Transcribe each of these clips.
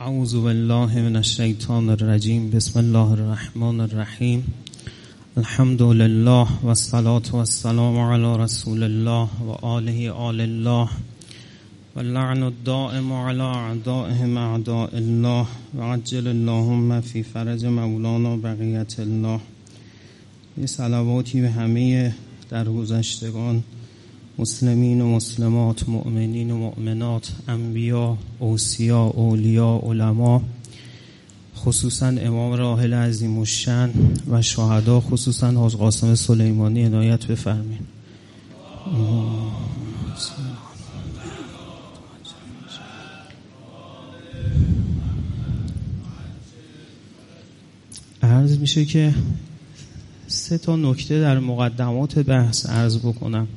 اعوذ بالله من الشیطان الرجیم بسم الله الرحمن الرحیم الحمد لله و والسلام علی رسول الله و آله آل الله. و لعن الدائم على اعدائهم اعداء الله. و عجل اللهم فی فرج مولانا بقیت الله. یه صلواتی به همه در گذشتگان مسلمین و مسلمات مؤمنین و مؤمنات انبیا اوسیا اولیا علما خصوصا امام راحل عظیم الشن و شهدا خصوصا حاج قاسم سلیمانی. عنایت بفرمین عرض میشه که سه تا نکته در مقدمات بحث عرض بکنم.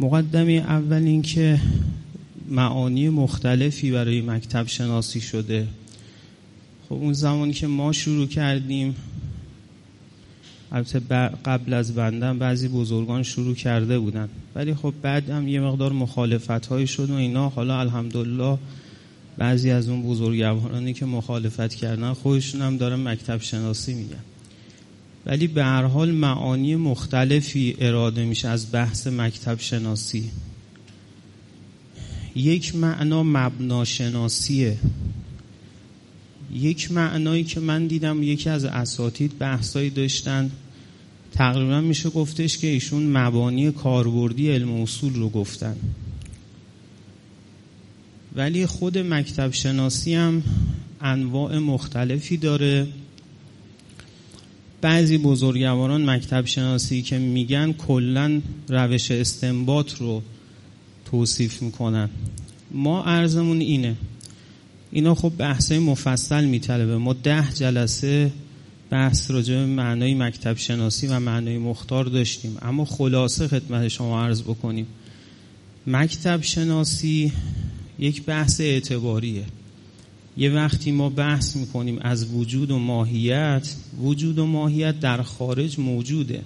مقدمه اول این که معانی مختلفی برای مکتب شناسی شده. خب اون زمانی که ما شروع کردیم البته قبل از بندم بعضی بزرگان شروع کرده بودن. ولی خب بعد هم یه مقدار مخالفت های شد و اینا. حالا الحمدلله بعضی از اون بزرگوارانی که مخالفت کردن خودشون هم دارن مکتب شناسی میگن. ولی به هر حال معانی مختلفی اراده میشه از بحث مکتب شناسی یک معنا مبناشناسیه. یک معنایی که من دیدم یکی از اساتید بحثایی داشتن تقریبا میشه گفتش که ایشون مبانی کاربردی علم اصول رو گفتن. ولی خود مکتب شناسی هم انواع مختلفی داره. بعضی بزرگواران مکتب شناسی که میگن کلا روش استنباط رو توصیف می‌کنن. ما ارزمون اینه. اینا خب بحثای مفصل میطلبه. ما ده جلسه بحث راجع به معنای مکتب شناسی و معنای مختار داشتیم. اما خلاصه خدمت شما عرض بکنیم. مکتب شناسی یک بحث اعتباریه. یه وقتی ما بحث می‌کنیم از وجود و ماهیت وجود و ماهیت در خارج موجوده.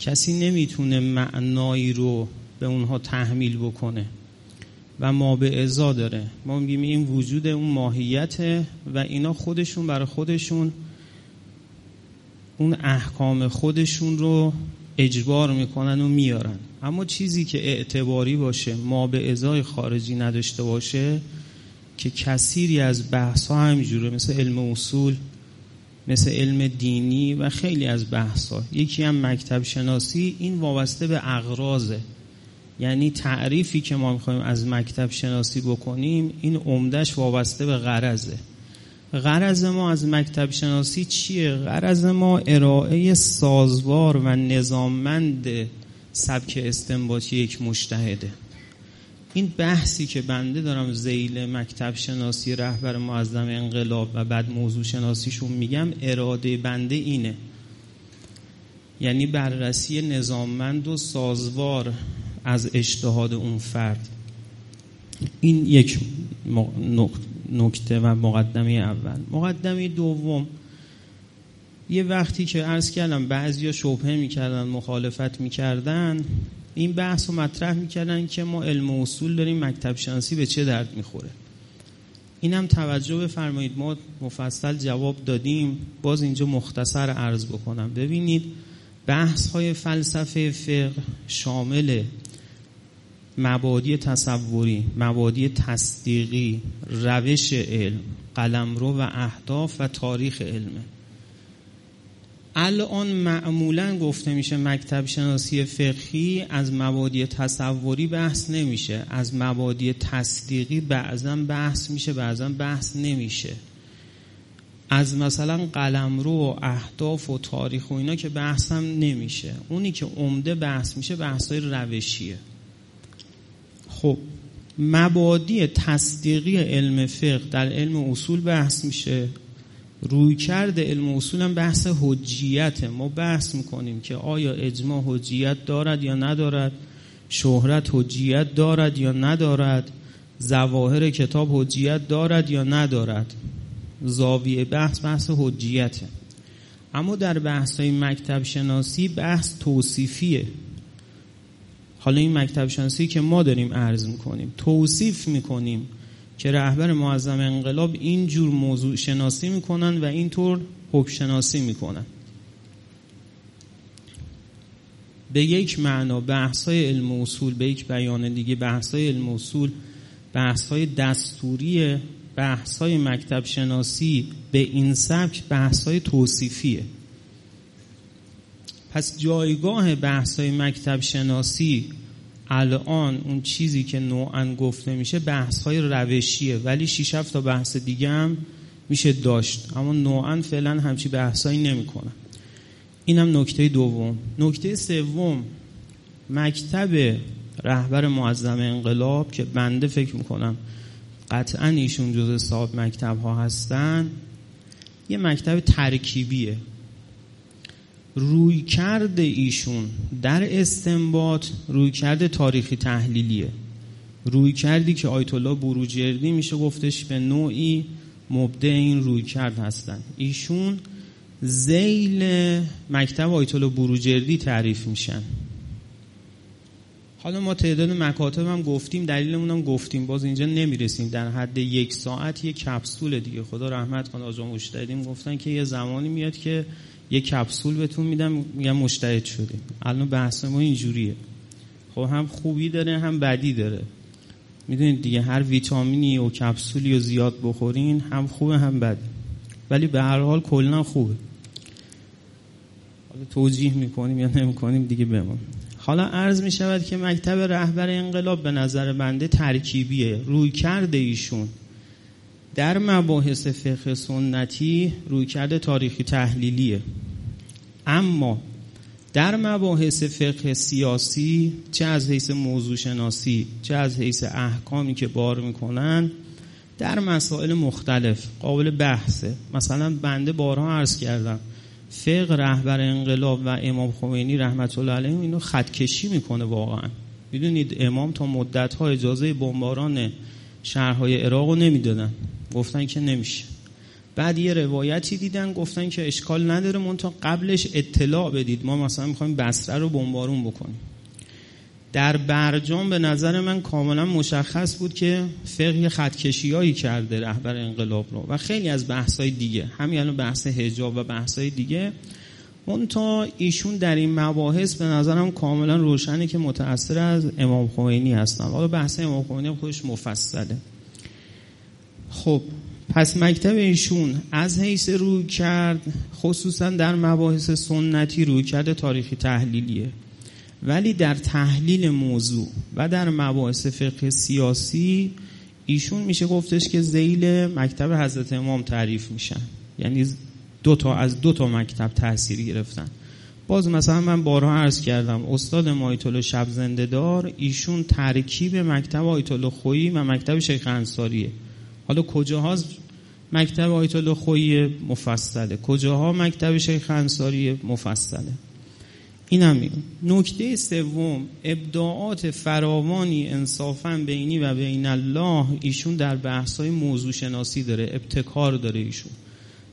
کسی نمی‌تونه معنایی رو به اونها تحمیل بکنه و ما به ازا داره. ما میگیم این وجود اون ماهیت و اینا خودشون برای خودشون اون احکام خودشون رو اجبار می‌کنن و میارن. اما چیزی که اعتباری باشه ما به ازای خارجی نداشته باشه که کثیری از بحث ها همینجوره مثل علم اصول مثل علم دینی و خیلی از بحث ها یکی هم مکتب شناسی این وابسته به اغرازه یعنی تعریفی که ما می‌خوایم از مکتب شناسی بکنیم این عمدش وابسته به غرضه. غرض ما از مکتب شناسی چیه؟ غرض ما ارائه سازوار و نظاممند سبک استنباطی یک مشتهده این بحثی که بنده دارم زیل مکتب شناسی رهبر معظم انقلاب و بعد موضوع شناسیشون میگم اراده بنده اینه. یعنی بررسی نظاممند و سازوار از اجتهاد اون فرد. این یک نکته و مقدمه اول. مقدمه دوم. یه وقتی که عرض کردم بعضی شبهه می‌کردن مخالفت می‌کردن. این بحث رو مطرح می‌کردن که ما علم و اصول داریم مکتب شناسی به چه درد می‌خوره؟ این هم توجه بفرمایید. ما مفصل جواب دادیم. باز اینجا مختصر عرض بکنم. ببینید بحث های فلسفه فقه شامل مبادی تصوری مبادی تصدیقی روش علم قلمرو و اهداف و تاریخ علمه. الان معمولا گفته میشه مکتب شناسی فقهی از مبادی تصوری بحث نمیشه. از مبادی تصدیقی بعضا بحث میشه بعضا بحث نمیشه. از مثلا قلمرو و اهداف و تاریخ و اینا که بحث هم نمیشه. اونی که عمده بحث میشه بحث های روشیه. خب مبادی تصدیقی علم فقه در علم اصول بحث میشه. روی کرده علم اصول هم بحث حجیته ما بحث می‌کنیم که آیا اجماع حجیت دارد یا ندارد شهرت حجیت دارد یا ندارد زواهر کتاب حجیت دارد یا ندارد. زاویه بحث بحث حجیته. اما در بحث های مکتب شناسی بحث توصیفیه. حالا این مکتب شناسی که ما داریم عرض می‌کنیم توصیف می‌کنیم که رهبر معظم انقلاب اینجور موضوع شناسی می‌کنن و اینطور حکم شناسی می‌کنن. به یک معنا بحث های علم اصول به یک بیان دیگه بحث های علم اصول بحث های دستوری بحث های مکتب شناسی به این سبک بحث های توصیفیه. پس جایگاه بحث های مکتب شناسی الان اون چیزی که نوعا گفته میشه بحث های روشیه ولی شیش تا بحث دیگه هم میشه داشت. اما نوعا فعلا همچی بحثایی نمی‌کنن. اینم نکته دوم. نکته سوم مکتب رهبر معظم انقلاب که بنده فکر می‌کنم قطعا ایشون جز صاحب مکتب ها هستن یه مکتب ترکیبیه. روی کرده ایشون در استنباط روی کرده تاریخی تحلیلیه. روی کردی که آیت الله بروجردی میشه گفتش به نوعی مبدع این روی کرد هستن. ایشون زیل مکتب آیت الله بروجردی تعریف میشن. حالا ما تعداد مکاتب هم گفتیم دلیلمون هم گفتیم. باز اینجا نمی‌رسیم. در حد یک ساعت یک کپسول دیگه. خدا رحمت کنه آجا مشتهدین گفتن که یه زمانی میاد که یه کپسول بهتون میدم میگم مشتهد شده. الان بحث ما اینجوریه. خب هم خوبی داره هم بدی داره. می‌دونید دیگه هر ویتامینی و کپسولی رو زیاد بخورین هم خوبه هم بده. ولی به هر حال کلا خوبه. حالا توجیه می‌کنیم یا نمی‌کنیم دیگه بمون. حالا عرض می شود که مکتب رهبر انقلاب به نظر بنده ترکیبیه. روی کرده ایشون. در مباحث فقه سنتی روی کرده تاریخی تحلیلیه. اما در مباحث فقه سیاسی چه از حیث موضوع شناسی چه از حیث احکامی که بار می‌کنن در مسائل مختلف قابل بحثه. مثلا بنده بارها عرض کردم فقه رهبر انقلاب و امام خمینی رحمت الله علیه اینو خطکشی می‌کنه واقعا. می‌دونید امام تا مدت ها اجازه بمباران شهرهای عراق رو نمی‌دادن. گفتن که نمیشه. بعد یه روایتی دیدن گفتن که اشکال نداره من تا قبلش اطلاع بدید. ما مثلا می‌خوایم بسره رو بمبارون بکنیم. در برجام به نظر من کاملا مشخص بود که فقه خطکشی کرده رهبر انقلاب رو. و خیلی از بحث های دیگه. همین الان بحث هجاب و بحث های دیگه. تا ایشون در این مباحث به نظرم کاملا روشنه که متأثر از امام خمینی هستن. حالا بحث امام خمینی خودش مفصله. خب پس مکتب ایشون از حیث روی کرد خصوصا در مباحث سنتی روی کرده تاریخی تحلیلیه. ولی در تحلیل موضوع و در مباحث فقه سیاسی ایشون میشه گفتش که زیل مکتب حضرت امام تعریف میشن. یعنی دو تا از دو تا مکتب تاثیر گرفتن. باز مثلا من بارها عرض کردم استاد مایتول شب زنده دار ایشون ترکیب مکتب آیت خویی و مکتب شیخ انصاریه. حالا کجاها مکتب آیت الله خویی مفصله؟ کجاها مکتب شیخ انصاری مفصله؟ این هم نکته سوم ابداعات فراوانی انصافا بینی و بین الله ایشون در بحثای موضوع شناسی داره ابتکار داره ایشون.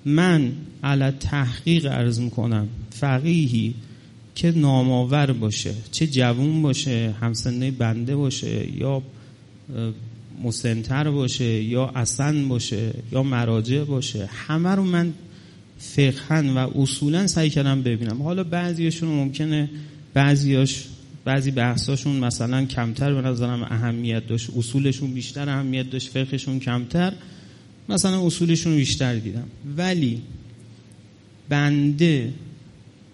من علا تحقیق عرض می‌کنم. فقیهی که نامآور باشه چه جوون باشه همسنه بنده باشه یا مسنتر باشه یا اصلا باشه یا مراجع باشه همه رو من فقهن و اصولا سعی کردم ببینم. حالا بعضیشون ممکنه بعضیاش بعضی بحثاشون مثلا کمتر به نظرم اهمیت داشت اصولشون بیشتر اهمیت داشت فقهشون کمتر. مثلا اصولشون بیشتر دیدم. ولی بنده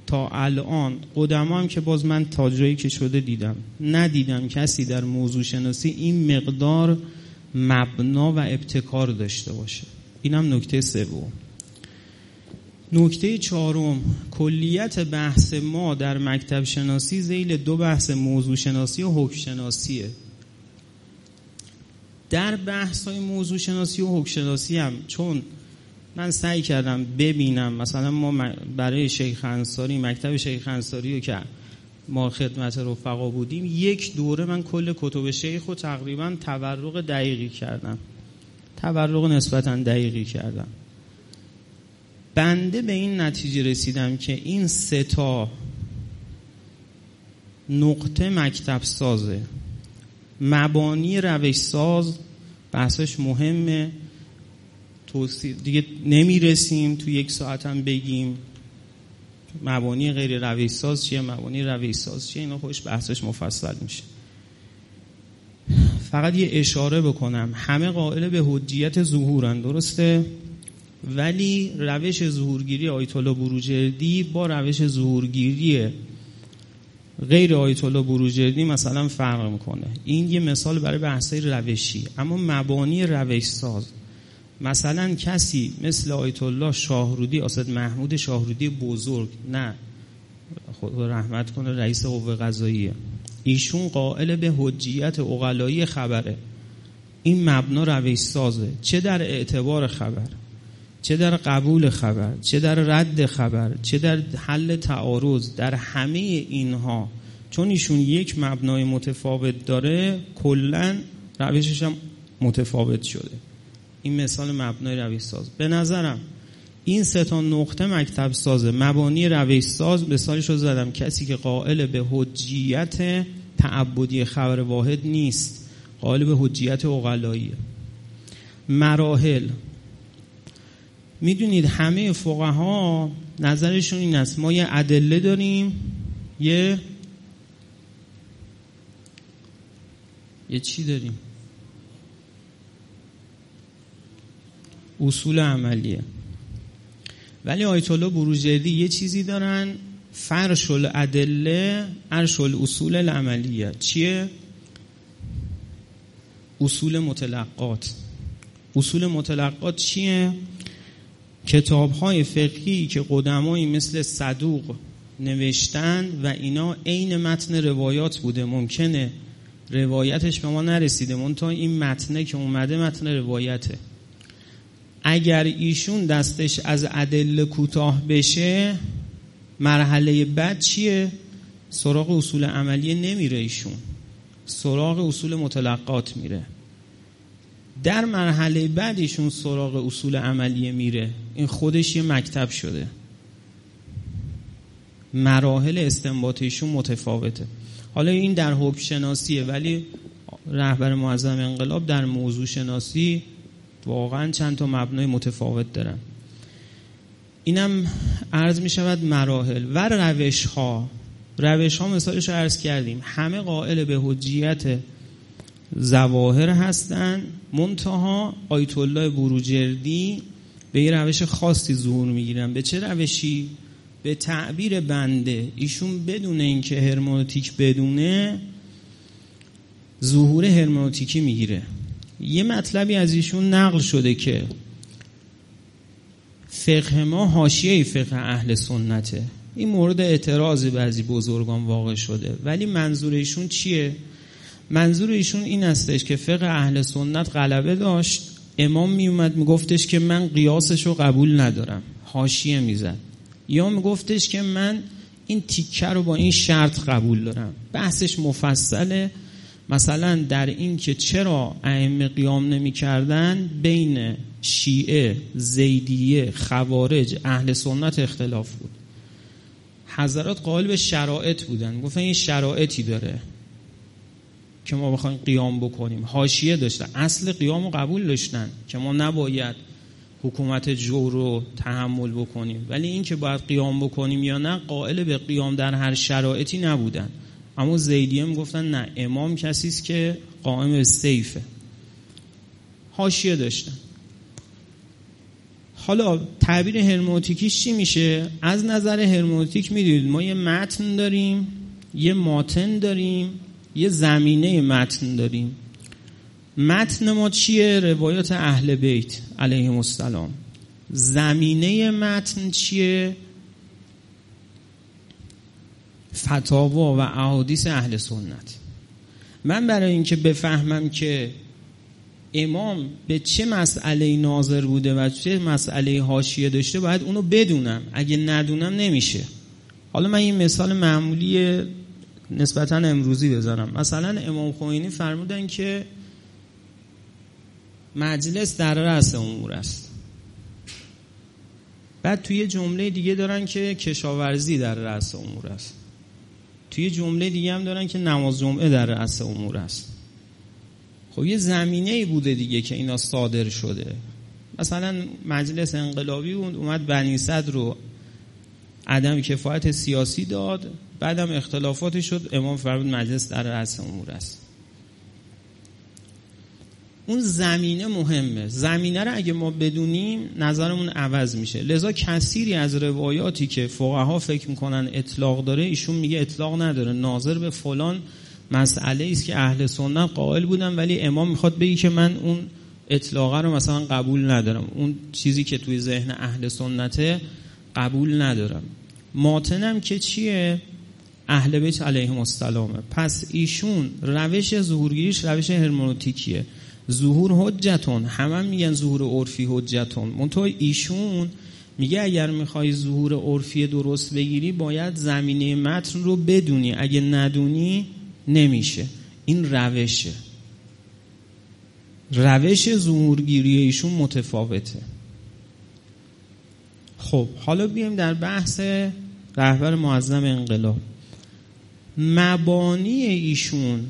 تا الان قدما هم که باز من تا که شده دیدم ندیدم کسی در موضوع شناسی این مقدار مبنا و ابتکار داشته باشه. اینم نکته سوم. نکته چهارم کلیت بحث ما در مکتب شناسی زیل دو بحث موضوع شناسی و حکم شناسیه. در بحث های موضوع شناسی و حکم شناسی هم چون من سعی کردم ببینم مثلا ما برای شیخ انصاری مکتب شیخ انصاری رو که ما خدمت رفقا بودیم یک دوره من کل کتب شیخ رو تقریبا تورق دقیقی کردم. تورق نسبتا دقیقی کردم. بنده به این نتیجه رسیدم که این سه تا نقطه مکتب سازه. مبانی روش ساز بحثش مهمه. توصیل دیگه نمی‌رسیم تو یک ساعت هم بگیم مبانی غیر رویش ساز چیه مبانی رویش ساز چیه اینا خوش بحثش مفصل میشه. فقط یه اشاره بکنم. همه قائل به حجیت ظهورن درسته؟ ولی روش ظهورگیری آیت بروجردی با روش ظهورگیری غیر آیت الله بروجردی مثلا فرق می‌کنه. این یه مثال برای بحثای روشی. اما مبانی روش ساز مثلا کسی مثل آیت الله شاهرودی آسد محمود شاهرودی بزرگ نه. خود رحمت کنه رئیس قوه قضاییه. ایشون قائل به حجیت اقلایی خبره. این مبنا روش سازه چه در اعتبار خبر؟ چه در قبول خبر چه در رد خبر چه در حل تعارض در همه اینها. چون ایشون یک مبنای متفاوت داره کلا روشش هم متفاوت شده. این مثال مبنای روش ساز به نظرم این سه تا نقطه مکتب سازه مبانی روش ساز مثالش رو زدم کسی که قائل به حجیت تعبدی خبر واحد نیست. قائل به حجیت اقلاییه. مراحل. می‌دونید همه فقها نظرشون این است. ما یه ادله داریم یه یه چی داریم؟ اصول عملیه. ولی آیت الله بروجردی یه چیزی دارن فرش الادله عرش اصول العملیه. چیه؟ اصول متلقات. اصول متلقات چیه؟ کتاب های فقهی که قدمایی مثل صدوق نوشتن و اینا عین متن روایات بوده. ممکنه روایتش به ما نرسیده. منتها این متنه که اومده متن روایته. اگر ایشون دستش از ادله کوتاه بشه مرحله بعد چیه؟ سراغ اصول عملیه نمیره ایشون. سراغ اصول متلقات میره. در مرحله بعد ایشون سراغ اصول عملیه میره. این خودش یه مکتب شده. مراحل استنباط ایشون متفاوته. حالا این در حکم شناسیه ولی رهبر معظم انقلاب در موضوع شناسی واقعا چند تا مبنای متفاوت دارن. اینم عرض می شود مراحل و روش ها روش ها مثالش رو عرض کردیم. همه قائل به حجیت زواهر هستن منتها آیت الله بروجردی به یه روش خاصی ظهور می‌گیرن. به چه روشی؟ به تعبیر بنده. ایشون بدون اینکه هرمونوتیک بدونه ظهور هرمونوتیکی می‌گیره. یه مطلبی از ایشون نقل شده که فقه ما حاشیه فقه اهل سنته. این مورد اعتراض بعضی بزرگان واقع شده. ولی منظور ایشون چیه؟ منظور ایشون این استش که فقه اهل سنت غلبه داشت. امام می اومد میگفتش که من قیاسش رو قبول ندارم. حاشیه می‌زد. یا میگفتش که من این تیکه رو با این شرط قبول دارم. بحثش مفصله. مثلا در این که چرا ائمه قیام نمی‌کردن بین شیعه زیدیه خوارج اهل سنت اختلاف بود. حضرات قائل به شرایط بودن. گفتن این شرایطی داره. که ما بخوایم قیام بکنیم. حاشیه داشتن. اصل قیام رو قبول داشتن که ما نباید حکومت جو رو تحمل بکنیم. ولی این که باید قیام بکنیم یا نه قائل به قیام در هر شرایطی نبودن. اما زیدیه گفتن نه امام کسی است که قائم به سیفه. حاشیه داشتن. حالا تعبیر هرموتیکیش چی میشه؟ از نظر هرموتیک می‌دونید ما یه متن داریم یه ماتن داریم یه زمینه متن داریم. متن ما چیه؟ روایات اهل بیت علیهم السلام. زمینه متن چیه؟ فتاوا و احادیث اهل سنت. من برای اینکه بفهمم که امام به چه مسئله ناظر بوده و چه مسئله حاشیه داشته باید اونو بدونم. اگه ندونم نمیشه. حالا من این مثال معمولی نسبتا امروزی بزنم مثلا امام خمینی فرمودن که مجلس در رأس امور است. بعد توی جمله دیگه دارن که کشاورزی در رأس امور است. توی جمله دیگه هم دارن که نماز جمعه در رأس امور است. خب یه زمینه ای بوده دیگه که اینا صادر شده. مثلا مجلس انقلابی بود اومد بنی صدر رو عدم کفایت سیاسی داد. بعدم اختلافاتی شد. امام فرمود مجلس در رأس امور است. اون زمینه مهمه. زمینه رو اگه ما بدونیم نظرمون عوض میشه. لذا کثیری از روایاتی که فقها فکر می‌کنن اطلاق داره ایشون میگه اطلاق نداره. ناظر به فلان مسئله است که اهل سنت قائل بودن ولی امام می‌خواد بگی که من اون اطلاقه رو مثلا قبول ندارم. اون چیزی که توی ذهن اهل سنته قبول ندارم. ماتنم که چیه؟ اهل بیت علیهم السلامه پس ایشون روش ظهورگیریش روش هرمونوتیکیه. ظهور حجتون. همه میگن ظهور عرفی حجتون. منتها ایشون میگه اگر می‌خوای ظهور عرفی درست بگیری باید زمینه متن رو بدونی. اگه ندونی نمیشه. این روشه. روش ظهورگیری ایشون متفاوته. خب حالا بیایم در بحث رهبر معظم انقلاب. مبانی ایشون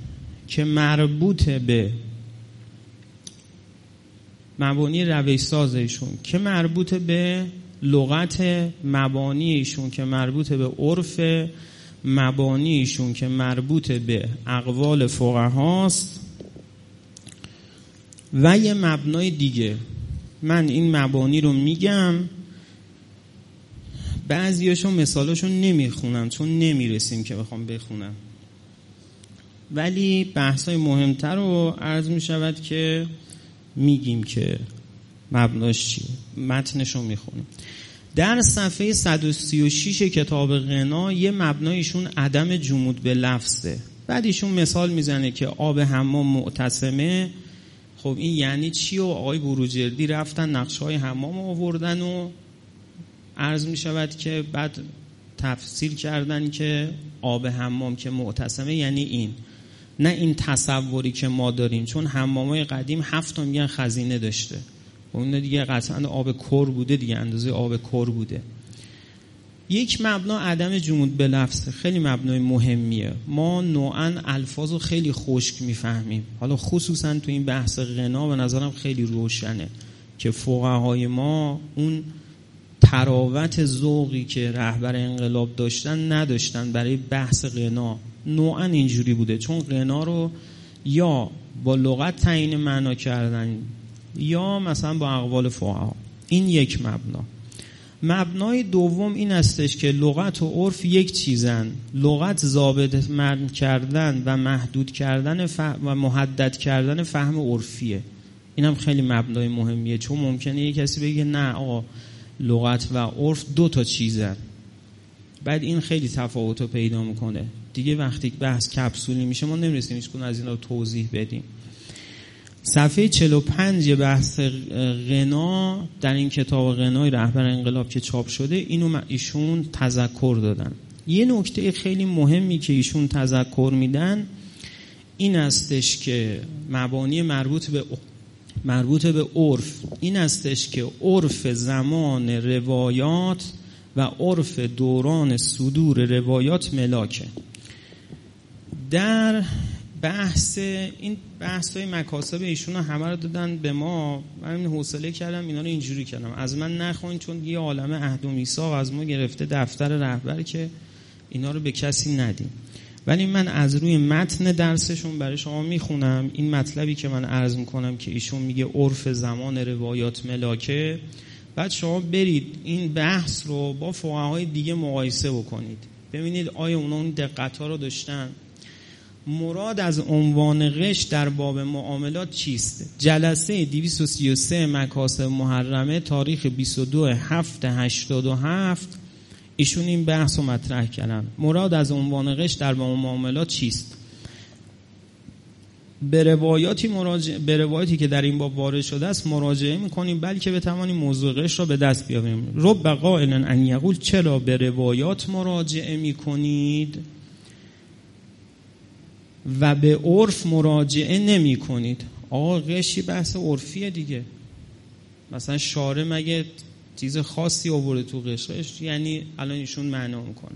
که مربوط به مبانی روش ساز ایشون که مربوط به لغت مبانی ایشون که مربوط به عرف مبانی ایشون که مربوط به اقوال فقهاست. و یه مبنای دیگه. من این مبانی رو میگم. بعضیاشون مثالاشون نمی‌خونم چون نمی‌رسیم که بخوام بخونم. ولی بحث های مهمتر رو عرض می شود که میگیم که مبناش چیه متنش رو می‌خونیم. در صفحه 136 کتاب غنا یه مبنایشون عدم جمود به لفظه. بعد ایشون مثال می‌زنه که آب حمام معتصمه. خب این یعنی چی و آقای بروجردی رفتن نقشه های حمام آوردن و عرض می شود که بعد تفسیر کردن که آب حمام که معتصمه یعنی این. نه این تصوری که ما داریم چون حمامای قدیم هفت میگن خزینه داشته. و اون دیگه قطعا آب کر بوده دیگه اندازه آب کر بوده. یک مبنا عدم جمود به لفظ خیلی مبنای مهمیه. ما نوعا الفاظ رو خیلی خشک می‌فهمیم. حالا خصوصا تو این بحث غنا به نظرم خیلی روشنه که فقهای ما اون تراوت ذوقی که رهبر انقلاب داشتن نداشتن برای بحث غنا. نوعا اینجوری بوده. چون غنا رو یا با لغت تعیین معنا کردن یا مثلا با اقوال فقها. این یک مبنا. مبنای دوم این استش که لغت و عرف یک چیزن. لغت ضابط مرد کردن و محدود کردن و محدد کردن فهم عرفیه. این هم خیلی مبنای مهمیه. چون ممکنه یه کسی بگه نه آقا لغت و عرف دو تا چیزن. بعد این خیلی تفاوت رو پیدا می‌کنه. دیگه وقتی بحث کپسولی میشه ما نمی‌رسیم هیچ از این رو توضیح بدیم. صفحه 45 بحث غنا در این کتاب غنای رهبر انقلاب که چاپ شده اینو ایشون تذکر دادن. یه نکته خیلی مهمی که ایشون تذکر میدن این استش که مبانی مربوط به مربوط به عرف. این استش که عرف زمان روایات و عرف دوران صدور روایات ملاکه. در بحث این بحث های مکاسب ایشون همه رو دادن به ما. من حوصله کردم اینا رو اینجوری کردم. از من نخواین چون یه عالم عهد و میثاق از ما گرفته دفتر رهبر که اینا رو به کسی ندیم. ولی من از روی متن درسشون برای شما می‌خونم. این مطلبی که من عرض می‌کنم که ایشون میگه عرف زمان روایات ملاکه. بعد شما برید این بحث رو با فقهای دیگه مقایسه بکنید. ببینید آیا اونا اون دقت ها رو داشتن. مراد از عنوان غش در باب معاملات چیست؟ جلسه 233 مکاسب محرمه تاریخ 22 7 87 ایشون این بحث رو مطرح کردن. مراد از عنوان غش در باب معاملات چیست؟ به روایاتی, مراجع... به روایاتی که در این باب وارد شده است مراجعه می‌کنیم بلکه بتوانیم موضوع غش را به دست بیاوریم رب قائل ان یقول چرا به روایات مراجعه می‌کنید؟ و به عرف مراجعه نمی کنید آقا غشی بحث عرفیه دیگه. مثلا شاره مگه چیز خاصی آورده تو قشرش یعنی الان ایشون معنا می‌کنه.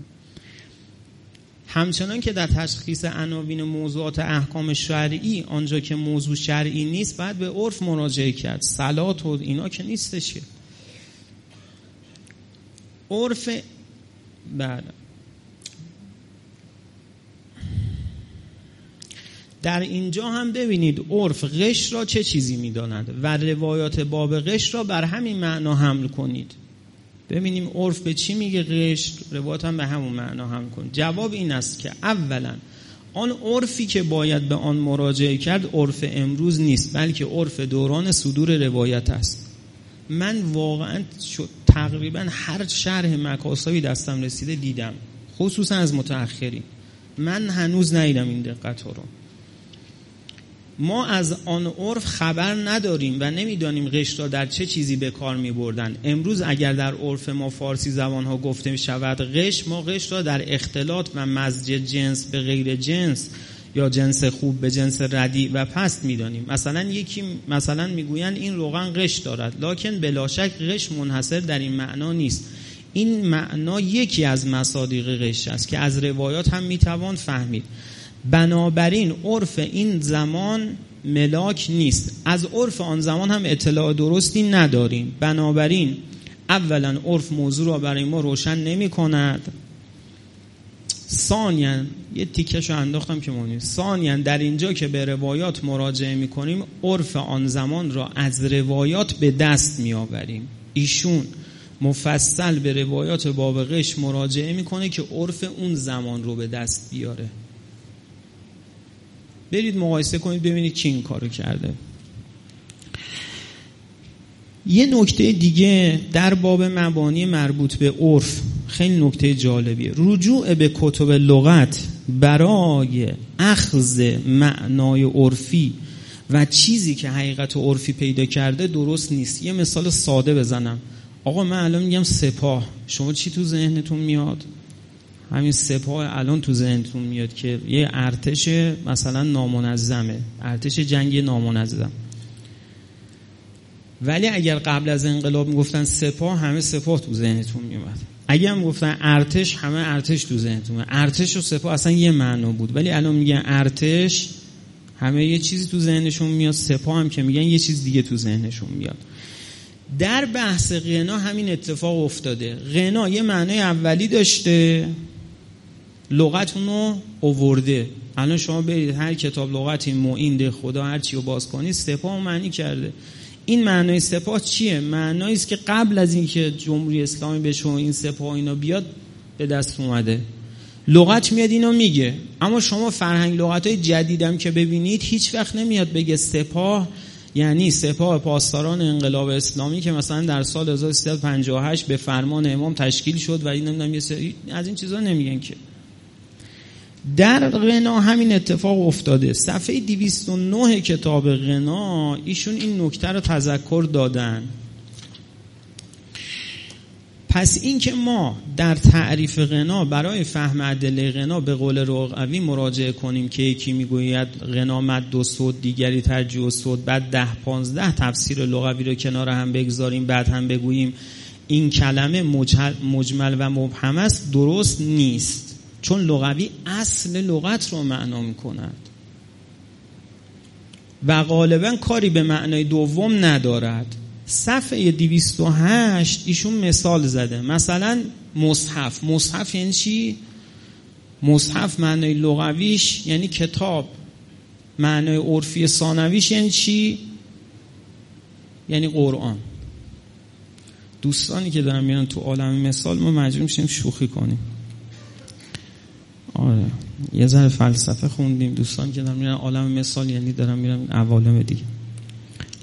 همچنان که در تشخیص عناوین موضوعات احکام شرعی آنجا که موضوع شرعی نیست بعد به عرف مراجعه کرد. سلات و اینا که نیستش که. عرف بله در اینجا هم ببینید عرف غش را چه چیزی می‌داند و روایات باب غش را بر همین معنا حمل کنید. ببینیم عرف به چی میگه غش روایات هم به همون معنا حمل کن. جواب این است که اولا آن عرفی که باید به آن مراجعه کرد عرف امروز نیست بلکه عرف دوران صدور روایت است. من واقعا تقریبا هر شرح مکاسبی دستم رسیده دیدم خصوصا از متأخری من هنوز ندیدم این دقت رو. ما از آن عرف خبر نداریم و نمی‌دانیم قشر را در چه چیزی به کار می بردن امروز اگر در عرف ما فارسی زبان ها گفته می شود قش ما قش را در اختلاط و مزج جنس به غیر جنس یا جنس خوب به جنس ردی و پست می‌دانیم. مثلا یکی مثلا می‌گویند این روغن قش دارد لکن بلا شک قش منحصر در این معنا نیست. این معنا یکی از مصادیق قش است که از روایات هم می‌توان فهمید. بنابراین عرف این زمان ملاک نیست. از عرف آن زمان هم اطلاع درستی نداریم. بنابراین اولا عرف موضوع را برای ما روشن نمی کند. ثانیا یه تیکش رو انداختم که مهمه ثانیا در اینجا که به روایات مراجعه می کنیم عرف آن زمان را از روایات به دست می آوریم. ایشون مفصل به روایات باب غش مراجعه می‌کنه که عرف اون زمان رو به دست بیاره. برید مقایسه کنید ببینید کی این کارو کرده. یه نکته دیگه در باب مبانی مربوط به عرف خیلی نکته جالبیه. رجوع به کتب لغت برای اخذ معنای عرفی و چیزی که حقیقت عرفی پیدا کرده درست نیست. یه مثال ساده بزنم. آقا من الان میگم سپاه. شما چی تو ذهنتون میاد؟ همین سپاه الان تو ذهنتون میاد که یه ارتش مثلا نامنظمه. ارتش جنگی نامنظم. ولی اگر قبل از انقلاب می‌گفتن سپاه همه سپاه تو ذهنتون میومد اگر هم گفتن ارتش همه ارتش تو ذهنتون ارتش و سپاه اصلا یه معنا بود. ولی الان میگن ارتش همه یه چیزی تو ذهنشون میاد. سپاه هم که میگن یه چیز دیگه تو ذهنشون میاد. در بحث غنا همین اتفاق افتاده. غنا یه معنای اولی داشته. لغت اونو اوورده. الان شما برید هر کتاب لغتی معین ده خدا هر چی رو باز کنید سپاه معنی کرده. این معنای سپاه چیه؟ معنایی است که قبل از اینکه جمهوری اسلامی به شما این سپاه اینا بیاد به دست اومده. لغت میاد اینو میگه. اما شما فرهنگ لغت های جدیدم که ببینید هیچ وقت نمیاد بگه سپاه یعنی سپاه پاسداران انقلاب اسلامی که مثلا در سال 1358 به فرمان امام تشکیل شد و این نمی‌دونم از این چیزا نمیگن که. در غنا همین اتفاق افتاده. صفحه 209 کتاب غنا ایشون این نکته رو تذکر دادن. پس اینکه ما در تعریف غنا برای فهم ادله غنا به قول رغوی مراجعه کنیم که یکی می‌گوید غنا مد دو صوت دیگری ترجیح و صوت بعد ده پانزده تفسیر لغوی رو کنار هم بگذاریم بعد هم بگوییم این کلمه مجمل و مبهم است درست نیست. چون لغوی اصل لغت رو معنا می‌کند. و غالبا کاری به معنای دوم ندارد. صفحه 208 ایشون مثال زده. مثلا مصحف. مصحف یعنی چی؟ مصحف معنای لغویش یعنی کتاب. معنای عرفی ثانویش یعنی چی؟ یعنی قرآن. دوستانی که دارن میان تو عالم مثال ما مجبور میشیم شوخی کنیم. آره. یه ذره فلسفه خوندیم دوستان که دارم میرن عالم مثال یعنی دارم میرم عوالم دیگه.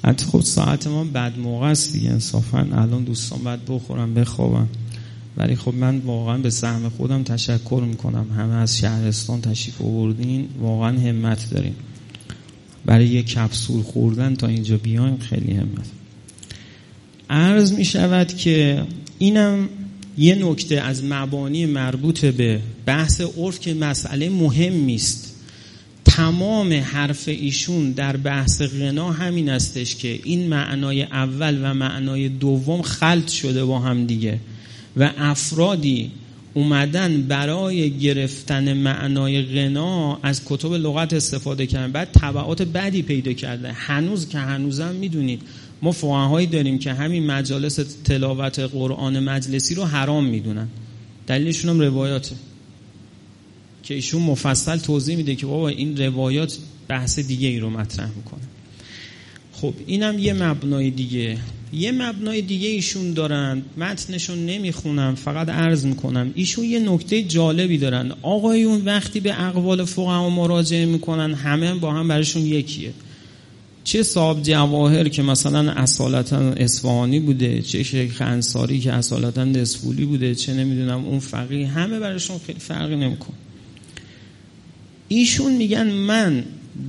حتی خود ساعت ما بد موقع است دیگه انصافا الان دوستان باید بخورم بخوابم ولی خب من واقعا به سهم خودم تشکر می‌کنم. همه از شهرستان تشریف آوردین واقعا همت داریم برای یه کپسول خوردن تا اینجا بیایم خیلی همت. عرض می شود که اینم یه نکته از مبانی مربوط به بحث عرف که مسئله مهم است تمام حرف ایشون در بحث غنا همین استش که این معنای اول و معنای دوم خلط شده با هم دیگه و افرادی اومدن برای گرفتن معنای غنا از کتب لغت استفاده کردن. بعد طبعات بدی پیدا کرده. هنوز که هنوزم می‌دونید ما فقهایی داریم که همین مجالس تلاوت قرآن مجلسی رو حرام می‌دونن. دلیلشون هم روایاته. که ایشون مفصل توضیح میده که بابا این روایات بحث دیگه ای رو مطرح می‌کنه. خب اینم یه مبنای دیگه. یه مبنای دیگه ایشون دارن. متنشون نمی‌خونم فقط عرض می‌کنم. ایشون یه نکته جالبی دارن. آقایون وقتی به اقوال فقها مراجعه می‌کنن همه با هم برشون یکیه. چه صاحب جواهر که مثلا اصالتا اصفهانی بوده چه شیخ انصاری که اصالتا دسفولی بوده چه نمی‌دونم اون فقیه همه برشون خیلی فرقی نمیکن ایشون میگن من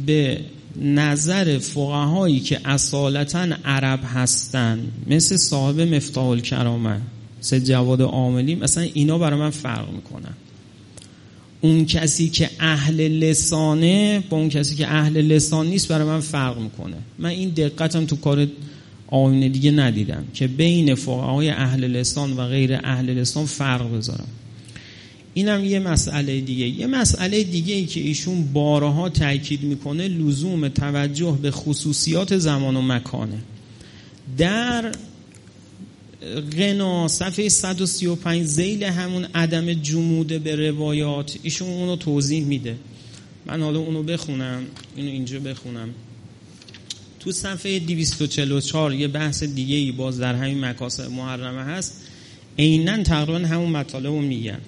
به نظر فقهایی که اصالتا عرب هستن مثل صاحب مفتاح الکرامه مثل جواد عاملی مثلا اینا برای من فرق می‌کنن. اون کسی که اهل لسانه با اون کسی که اهل لسان نیست برای من فرق می‌کنه. من این دقتم تو کار آینه دیگه ندیدم که بین فقهای اهل لسان و غیر اهل لسان فرق بذارم. اینم یه مسئله دیگه. یه مسئله دیگه ای که ایشون بارها تاکید می‌کنه لزوم توجه به خصوصیات زمان و مکانه. در غنا صفحه 135 زیل همون عدم جموده به روایات. ایشون اونو توضیح میده. من حالا اونو بخونم اینو اینجا بخونم. تو صفحه 244 یه بحث دیگه ای باز در همین مکاسب محرمه هست. عینا تقریبا همون مطالب رو میگن.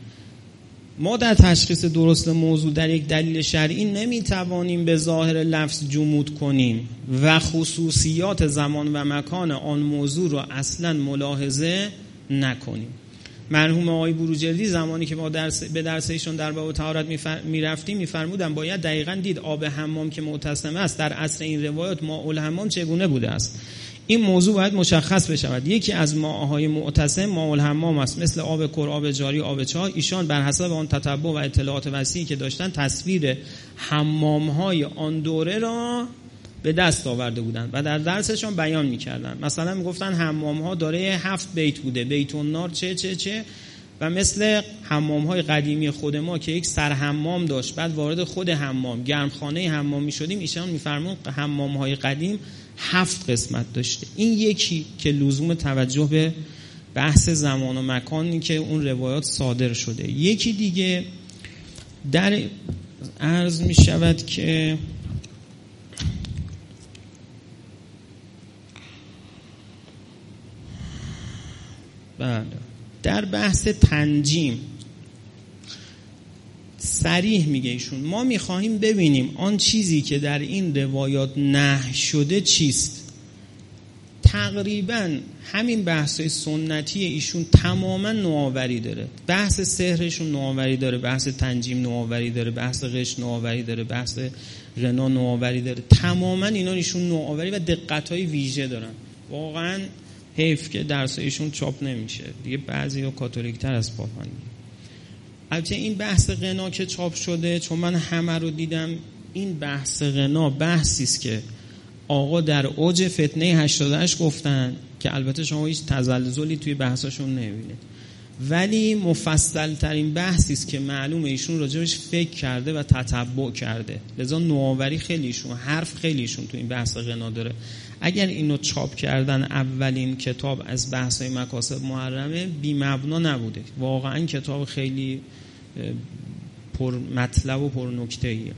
ما در تشخیص درست موضوع در یک دلیل شرعی نمی‌توانیم به ظاهر لفظ جمود کنیم و خصوصیات زمان و مکان آن موضوع را اصلا ملاحظه نکنیم. مرحوم آقای بروجردی زمانی که ما درس به درس ایشون در باب طهارت می‌رفتیم میفرمودن باید دقیقا دید آب حمام که معتصمه است. در اصل این روایات ما حمام چگونه بوده است؟ این موضوع باید مشخص بشود. یکی از ماهای معتصم ماء الحمام است. مثل آب کر آب جاری آب چاه ایشان بر حسب آن تتبع و اطلاعات وسیعی که داشتن تصویر حمام های آن دوره را به دست آورده بودند و در درسشان بیان می‌کردن مثلا می‌گفتن حمام ها داره هفت بیت بوده. بیت نار چه چه چه. و مثل حمام های قدیمی خود ما که یک سرحمام داشت. بعد وارد خود حمام گرمخانه حمام می شدیم. ایشان میفرمون حمام های قدیم هفت قسمت داشته. این یکی که لزوم توجه به بحث زمان و مکانی که اون روایات صادر شده. یکی دیگه در عرض می شود که بله در بحث تنجیم سریح میگه ایشون. ما می‌خواهیم ببینیم آن چیزی که در این روایات نه شده چیست. تقریبا همین بحث سنتی ایشون تماما نوآوری داره. بحث سحرشون نوآوری داره بحث تنجیم نوآوری داره بحث غش نوآوری داره بحث رنا نوآوری داره. تماما اینا ایشون نوآوری و دقت های ویژه دارن. واقعا حیف که درس ایشون چاپ نمیشه. دیگه بعضی ها کاتولیک از پاپندی البته این بحث غنا که چاپ شده چون من همه رو دیدم این بحث غنا بحثی است که آقا در اوج فتنه 88 گفتن که البته شما هیچ تزلزلی توی بحثاشون نمی‌بینید. ولی مفصل ترین بحثی است که معلومه ایشون راجبش فکر کرده و تتبع کرده. لذا نوآوری خیلیشون حرف خیلیشون تو این بحث غنا داره. اگر اینو چاپ کردن اولین کتاب از بحث های مکاسب محرمه بی مبنا نبوده. واقعا کتاب خیلی پر مطلب و پر نکته ایه.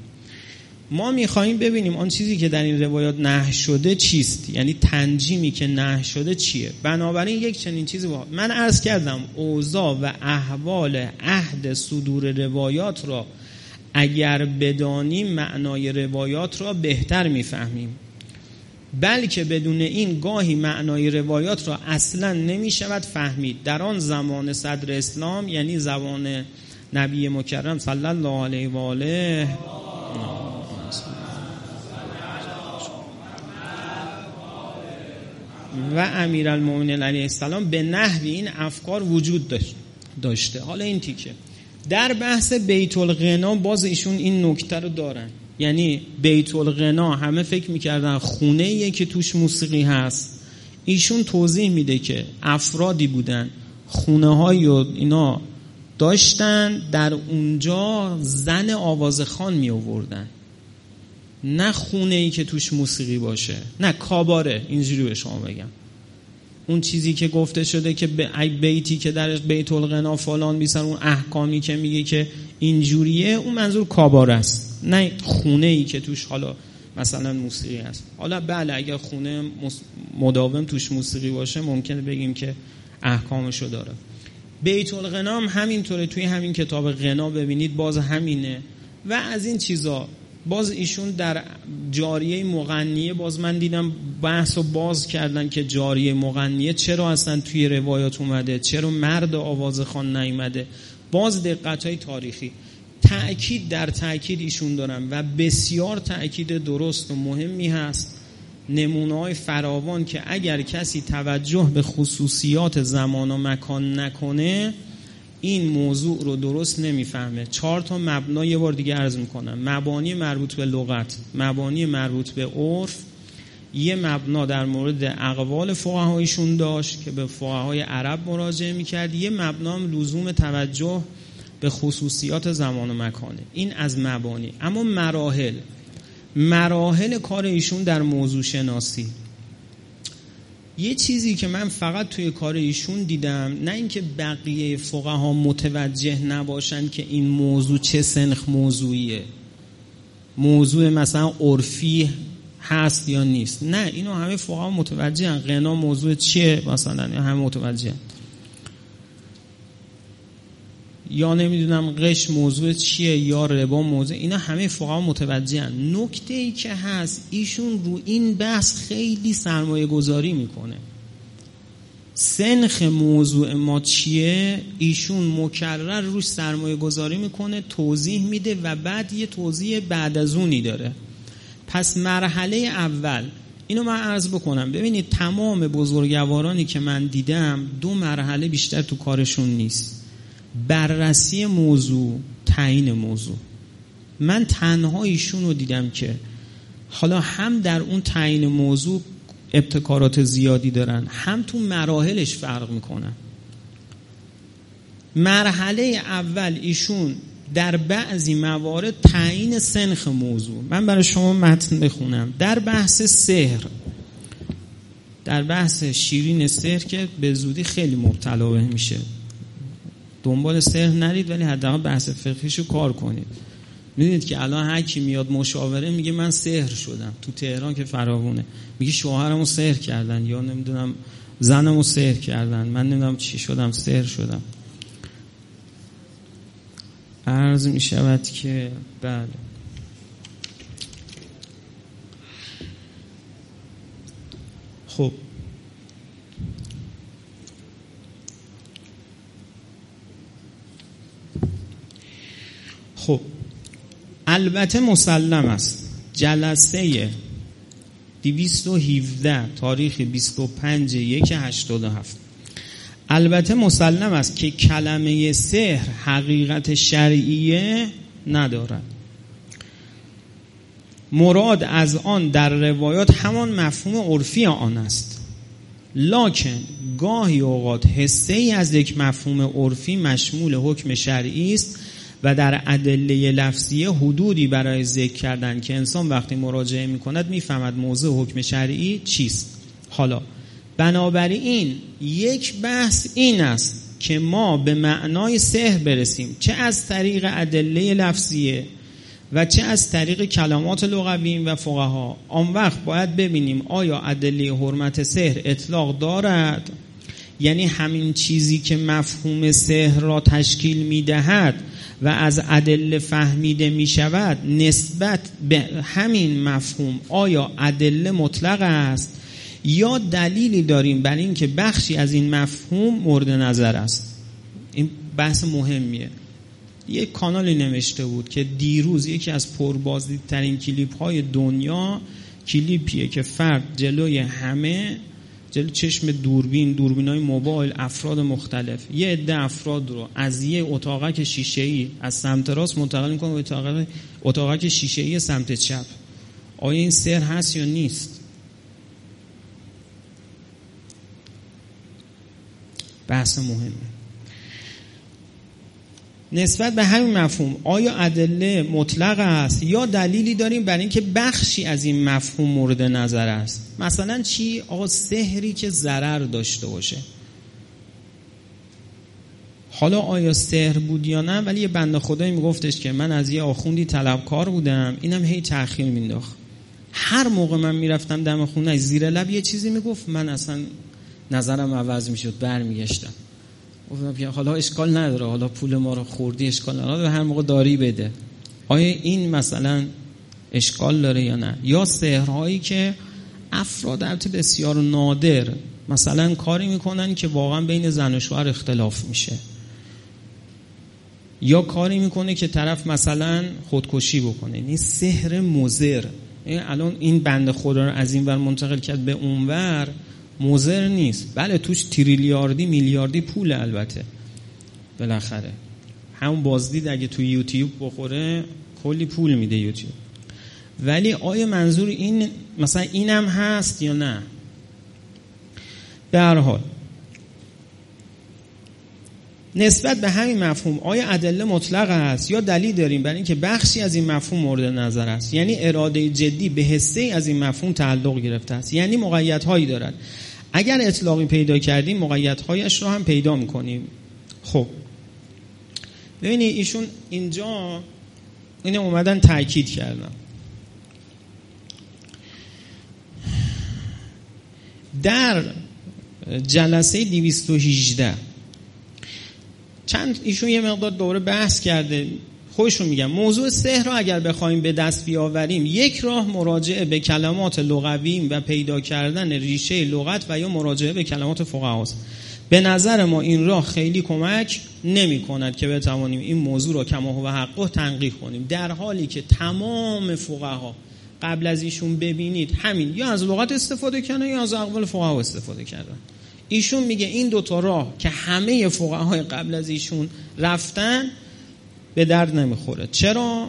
ما می‌خواهیم ببینیم آن چیزی که در این روایات نه شده چیست؟ یعنی تنجیمی که نه شده چیه؟ بنابراین یک چنین چیزی با من عرض کردم اوضاع و احوال عهد صدور روایات را اگر بدانیم معنای روایات را بهتر می‌فهمیم. بلکه بدون این گاهی معنای روایات را اصلا نمی شود فهمید. در آن زمان صدر اسلام یعنی زبان نبی مکرم صلی الله علیه و آله و امیرالمومنین علیه السلام به نحوی این افکار وجود داشته. حالا این تیکه. در بحث بیت الغنا باز ایشون این نکته رو دارن. یعنی بیت الغنا همه فکر می‌کردن خونه ایه که توش موسیقی هست. ایشون توضیح میده که افرادی بودن. خونه های اینا داشتن در اونجا زن آوازخان می آوردن نه خونه ای که توش موسیقی باشه نه کاباره اینجوری به شما بگم. اون چیزی که گفته شده که به بیتی که در بیت الغنا فلان بیسن اون احکامی که میگه که اینجوریه اون منظور کاباره است. نه خونه ای که توش حالا مثلا موسیقی هست. حالا بله اگر خونه مداوم توش موسیقی باشه ممکنه بگیم که احکامشو داره. بیت الغنا هم همینطوره. توی همین کتاب غنا ببینید باز همینه. و از این چیزا باز ایشون در جاریه مغنیه باز من دیدم بحث و باز کردن که جاریه مغنیه چرا اصلا توی روایات اومده؟ چرا مرد آواز خان نیومده؟ باز دقت های تاریخی. تأکید در تأکید ایشون دارم و بسیار تأکید درست و مهمی هست. نمونه های فراوان که اگر کسی توجه به خصوصیات زمان و مکان نکنه این موضوع رو درست نمی‌فهمه. چهار تا مبنا یه بار دیگه عرض می‌کنم. مبانی مربوط به لغت مبانی مربوط به عرف. یه مبنا در مورد اقوال فقهایشون داشت که به فقهای عرب مراجعه می‌کرد. یه مبنا هم لزوم توجه به خصوصیات زمان و مکانه. این از مبانی. اما مراحل. مراحل کار ایشون در موضوع شناسی. یه چیزی که من فقط توی کار ایشون دیدم نه اینکه بقیه فقها متوجه نباشند که این موضوع چه سنخ موضوعیه. موضوع مثلا عرفی هست یا نیست. نه اینو همه فقها متوجه هن. غنا موضوع چیه مثلا؟ همه متوجه یا نمی‌دونم قش موضوع چیه یا ربا موضوع اینا همه فقها متوجه. نکته ای که هست ایشون رو این بحث خیلی سرمایه گذاری می‌کنه. سنخ موضوع ما چیه؟ ایشون مکرر روش سرمایه گذاری می‌کنه توضیح میده و بعد یه توضیح بعد از اونی داره. پس مرحله اول اینو من عرض بکنم. ببینید تمام بزرگوارانی که من دیدم دو مرحله بیشتر تو کارشون نیست. بررسی موضوع تعیین موضوع. من تنها ایشون رو دیدم که حالا هم در اون تعیین موضوع ابتکارات زیادی دارن هم تو مراحلش فرق می‌کنن. مرحله اول ایشون در بعضی موارد تعیین سنخ موضوع. من برای شما متن بخونم. در بحث سحر در بحث شیرین سحر که به زودی خیلی مبتلا میشه. دنبال سر نرید ولی حداقل بحث فقهیشو کار کنید. می‌دونید که الان هر کی میاد مشاوره میگه من سحر شدم. تو تهران که فراوونه. میگه شوهرمو سحر کردن یا نمی‌دونم زنمو سحر کردن. من نمی‌دونم چی شدم سحر شدم. عرض می شود که بله. خب البته مسلم است. جلسه 217 تاریخ 25 یک 87 البته مسلم است که کلمه سحر حقیقت شرعیه ندارد. مراد از آن در روایات همان مفهوم عرفی آن است. لاکن گاهی اوقات حسه ای از یک مفهوم عرفی مشمول حکم شرعی است و در ادله لفظیه حدودی برای ذکر کردن که انسان وقتی مراجعه می کند می‌فهمد موضوع حکم شرعی چیست. حالا بنابراین یک بحث این است که ما به معنای سحر برسیم. چه از طریق ادله لفظیه و چه از طریق کلمات لغوی و فقها. آن وقت باید ببینیم آیا ادله حرمت سحر اطلاق دارد؟ یعنی همین چیزی که مفهوم سحر را تشکیل می دهد و از ادله فهمیده می شود نسبت به همین مفهوم آیا ادله مطلق است یا دلیلی داریم بر اینکه بخشی از این مفهوم مورد نظر است؟ این بحث مهمیه. یک کانالی نوشته بود که دیروز یکی از پربازدیدترین کلیپ های دنیا کلیپیه که فرد جلوی همه جلو چشم دوربین دوربین های موبایل افراد مختلف. یه عده افراد رو از یه اتاقک شیشه ای از سمت راست منتقل می‌کنه به اتاقک شیشه ای سمت چپ. آیا این سر هست یا نیست؟ بحث مهمه. نسبت به همین مفهوم آیا ادله مطلق است یا دلیلی داریم برای اینکه بخشی از این مفهوم مورد نظر است؟ مثلا چی؟ آقا سحری که ضرر داشته باشه. حالا آیا سحر بود یا نه؟ ولی یه بنده خدایی میگفتش که من از یه آخوندی طلبکار بودم اینم هی تأخیر مینداخت هر موقع من می‌رفتم دم خونه زیر لب یه چیزی می‌گفت من اصلا نظرم عوض می‌شد برمیگشتم. حالا اشکال نداره حالا پول ما رو خوردی اشکال نداره. هر موقع داری بده. آیا این مثلا اشکال داره یا نه؟ یا سهرهایی که افراد البته بسیار نادر مثلا کاری می‌کنن که واقعا بین زن و شوهر اختلاف میشه. یا کاری می‌کنه که طرف مثلا خودکشی بکنه. این سحر مزر الان این بند خدا رو از این ور منتقل کرد به اونور مزر نیست. بله توش تریلیاردی میلیاردی پول البته. بالاخره. همون بازدید اگه تو یوتیوب بخوره کلی پول میده یوتیوب. ولی آیا منظور این مثلا اینم هست یا نه؟ به هر حال. نسبت به همین مفهوم آیا ادله مطلق است یا دلیل داریم برای اینکه بخشی از این مفهوم مورد نظر است؟ یعنی اراده جدی به حصه از این مفهوم تعلق گرفته است. یعنی هایی دارد. اگر اطلاقی پیدا کردیم هایش رو هم پیدا می‌کنیم. خب. ببینید ایشون اینجا اینه اومدن تاکید کردن. در جلسه 218 چند ایشون یه مقدار دوره بحث کرده. خودشون میگم موضوع سحر رو اگر بخوایم به دست بیاوریم یک راه مراجعه به کلمات لغویم و پیدا کردن ریشه لغت و یا مراجعه به کلمات فقهاست به نظر ما این راه خیلی کمک نمی کند که بتوانیم این موضوع را کما و حقه تنقیح کنیم. در حالی که تمام فقها قبل از ایشون ببینید همین یا از لغت استفاده کردن یا از اقوال فقها استفاده کردن. ایشون میگه این دوتا راه که همه فقهای قبل از ایشون رفتن به درد نمی‌خوره. چرا؟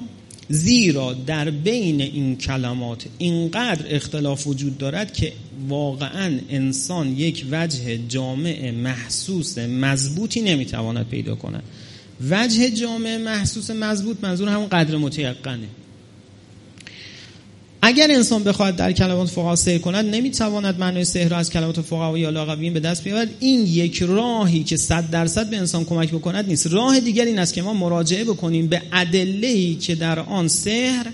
زیرا در بین این کلمات اینقدر اختلاف وجود دارد که واقعا انسان یک وجه جامع محسوس مضبوطی نمی‌تواند پیدا کند. وجه جامع محسوس مضبوط منظور همون قدر متیقنه. اگر انسان بخواهد در کلمات فقها سیر کند نمی‌تواند معنای سحر را از کلمات فقها یا لاغویین به دست بیاورد. این یک راهی که صد درصد به انسان کمک بکند نیست. راه دیگر این است که ما مراجعه بکنیم به ادله که در آن سحر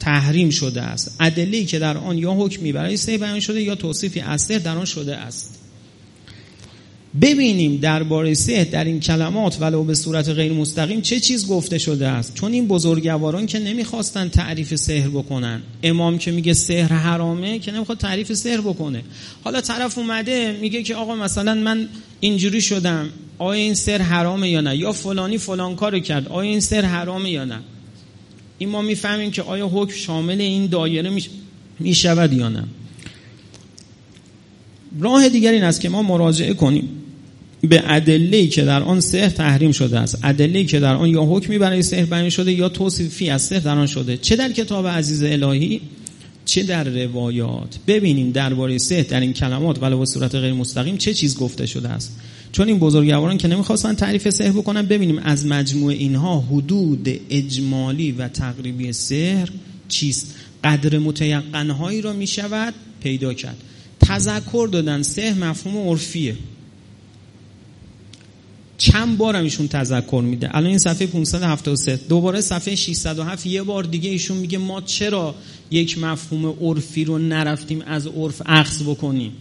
تحریم شده است. ادله که در آن یا حکمی برای سحر بیان شده یا توصیفی از سحر در آن شده است. ببینیم درباره سحر در این کلمات ولو به صورت غیر مستقیم چه چیز گفته شده است. چون این بزرگواران که نمی‌خواستن تعریف سحر بکنن. امام که میگه سحر حرامه که نمی‌خواد تعریف سحر بکنه. حالا طرف اومده میگه که آقا مثلا من اینجوری شدم آیا این سحر حرامه یا نه؟ یا فلانی فلان کارو کرد آیا این سحر حرامه یا نه؟ این ما می‌فهمیم که آیا حکم شامل این دایره می‌شود یا نه. راه دیگر این است که ما مراجعه کنیم به ادله که در آن سحر تحریم شده است. ادله که در آن یا حکمی برای سحر بیان شده یا توصیفی از سحر در آن شده. چه در کتاب عزیز الهی؟ چه در روایات؟ ببینیم درباره سحر در این کلمات ولو به صورت غیر مستقیم چه چیز گفته شده است. چون این بزرگواران که نمی‌خواستن تعریف سحر بکنن ببینیم از مجموع اینها حدود اجمالی و تقریبی سحر چیست؟ قدر متیقنهایی را می‌شود پیدا کرد. تذکر دادن. سحر مفهوم عرفیه. چند بار هم ایشون تذکر میده. الان این صفحه 573 دوباره صفحه 607 یه بار دیگه ایشون میگه ما چرا یک مفهوم عرفی رو نرفتیم از عرف اخذ بکنیم؟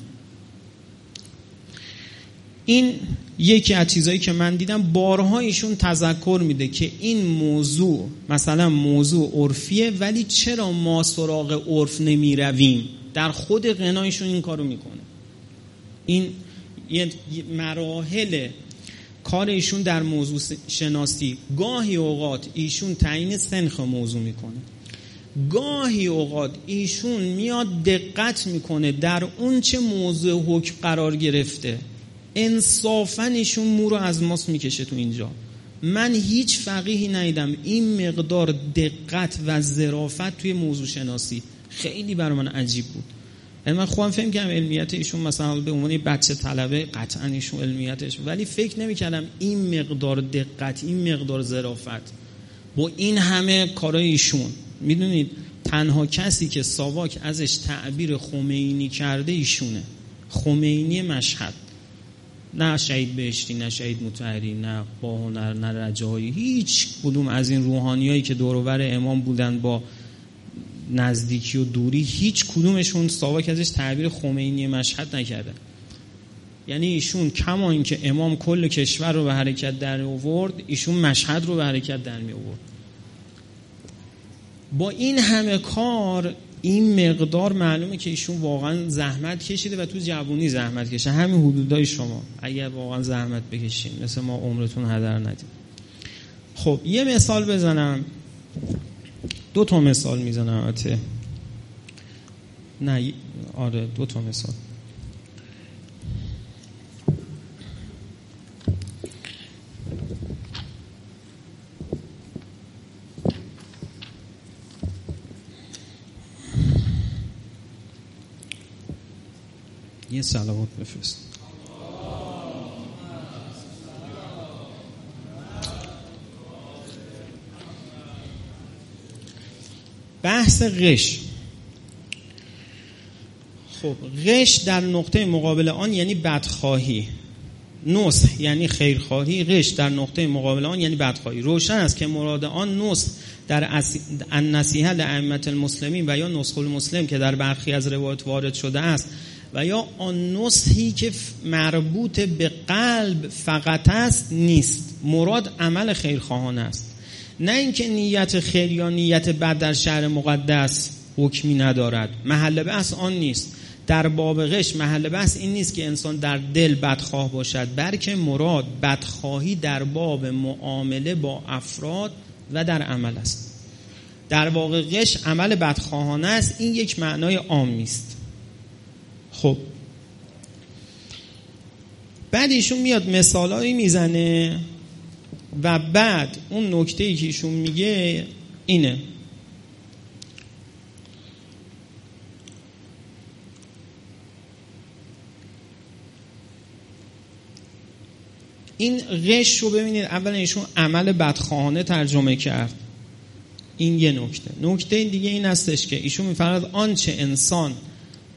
این یکی از چیزهایی که من دیدم بارها ایشون تذکر میده که این موضوع مثلا موضوع عرفیه ولی چرا ما سراغ عرف نمی رویم در خود غنایشون این کارو می‌کنه. این یه مراحل کار ایشون در موضوع شناسی. گاهی اوقات ایشون تعیین سنخ موضوع می‌کنه. گاهی اوقات ایشون میاد دقت می‌کنه در اون چه موضوع حکم قرار گرفته. انصافا ایشون مو رو از ماست می‌کشه تو اینجا. من هیچ فقیهی ندیدم. این مقدار دقت و ظرافت توی موضوع شناسی. خیلی بر من عجیب بود. یعنی من خودم فهم کردم علمیت ایشون مثلا به عنوان بچه طلبه قطعا ایشون علمیتش ولی فکر نمی‌کردم این مقدار دقت این مقدار ظرافت با این همه کارای ایشون. می‌دونید؟ تنها کسی که ساواک ازش تعبیر خمینی کرده ایشونه. خمینی مشهد. نه شهید بهشتی نه شهید متحری نه با هنر نه رجایی. هیچ کدوم از این روحانیایی که دورور امام بودن با نزدیکی و دوری هیچ کدومشون ساواک ازش تعبیر خمینی مشهد نکرده. یعنی ایشون کما اینکه امام کل کشور رو به حرکت در آورد ایشون مشهد رو به حرکت در می آورد. با این همه کار این مقدار معلومه که ایشون واقعا زحمت کشیده و تو جوونی زحمت کشه. همین حدودای شما. اگر واقعا زحمت بکشین مثل ما عمرتون هدر ندیم خب یه مثال بزنم. دو تا مثال می‌زنم البته. نه آره دو تا مثال. یه سلامات بفرست. بحث غش. خب غش در نقطه مقابل آن یعنی بدخواهی. نصح یعنی خیرخواهی. غش در نقطه مقابل آن یعنی بدخواهی. روشن است که مراد آن نصح در النصیحه لائمه المسلمین و یا نسخ المسلم که در برخی از روایت وارد شده است و یا آن نصحی که مربوط به قلب فقط است نیست. مراد عمل خیرخواهانه است. نه اینکه نیت خیر یا نیت بد در شهر مقدس حکمی ندارد. محل بحث آن نیست. در باب غش محل بحث این نیست که انسان در دل بدخواه باشد بلکه مراد بدخواهی در باب معامله با افراد و در عمل است. در واقع غش عمل بدخواهانه است. این یک معنای عامی است خب. بعد ایشون میاد مثالایی می‌زنه. و بعد اون نکته ای که ایشون میگه اینه. این غش رو ببینید. اولا ایشون عمل بدخواهانه ترجمه کرد. این یه نکته. نکته دیگه این هستش که ایشون میفرماد آنچه انسان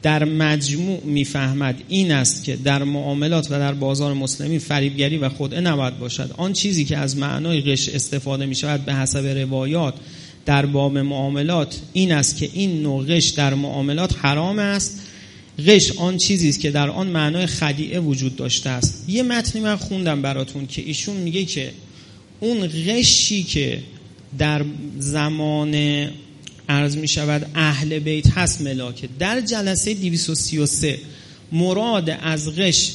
در مجموع می‌فهمد این است که در معاملات و در بازار مسلمی فریبگری و خودعه نباید باشد. آن چیزی که از معنای غش استفاده می شود به حسب روایات در باب معاملات این است که این نوع غش در معاملات حرام است. غش آن چیزی است که در آن معنای خدیعه وجود داشته است. یه متنی من خوندم براتون که ایشون میگه که اون غشی که در زمان عرض می شود اهل بیت هست ملاکه در جلسه 233 مراد از غش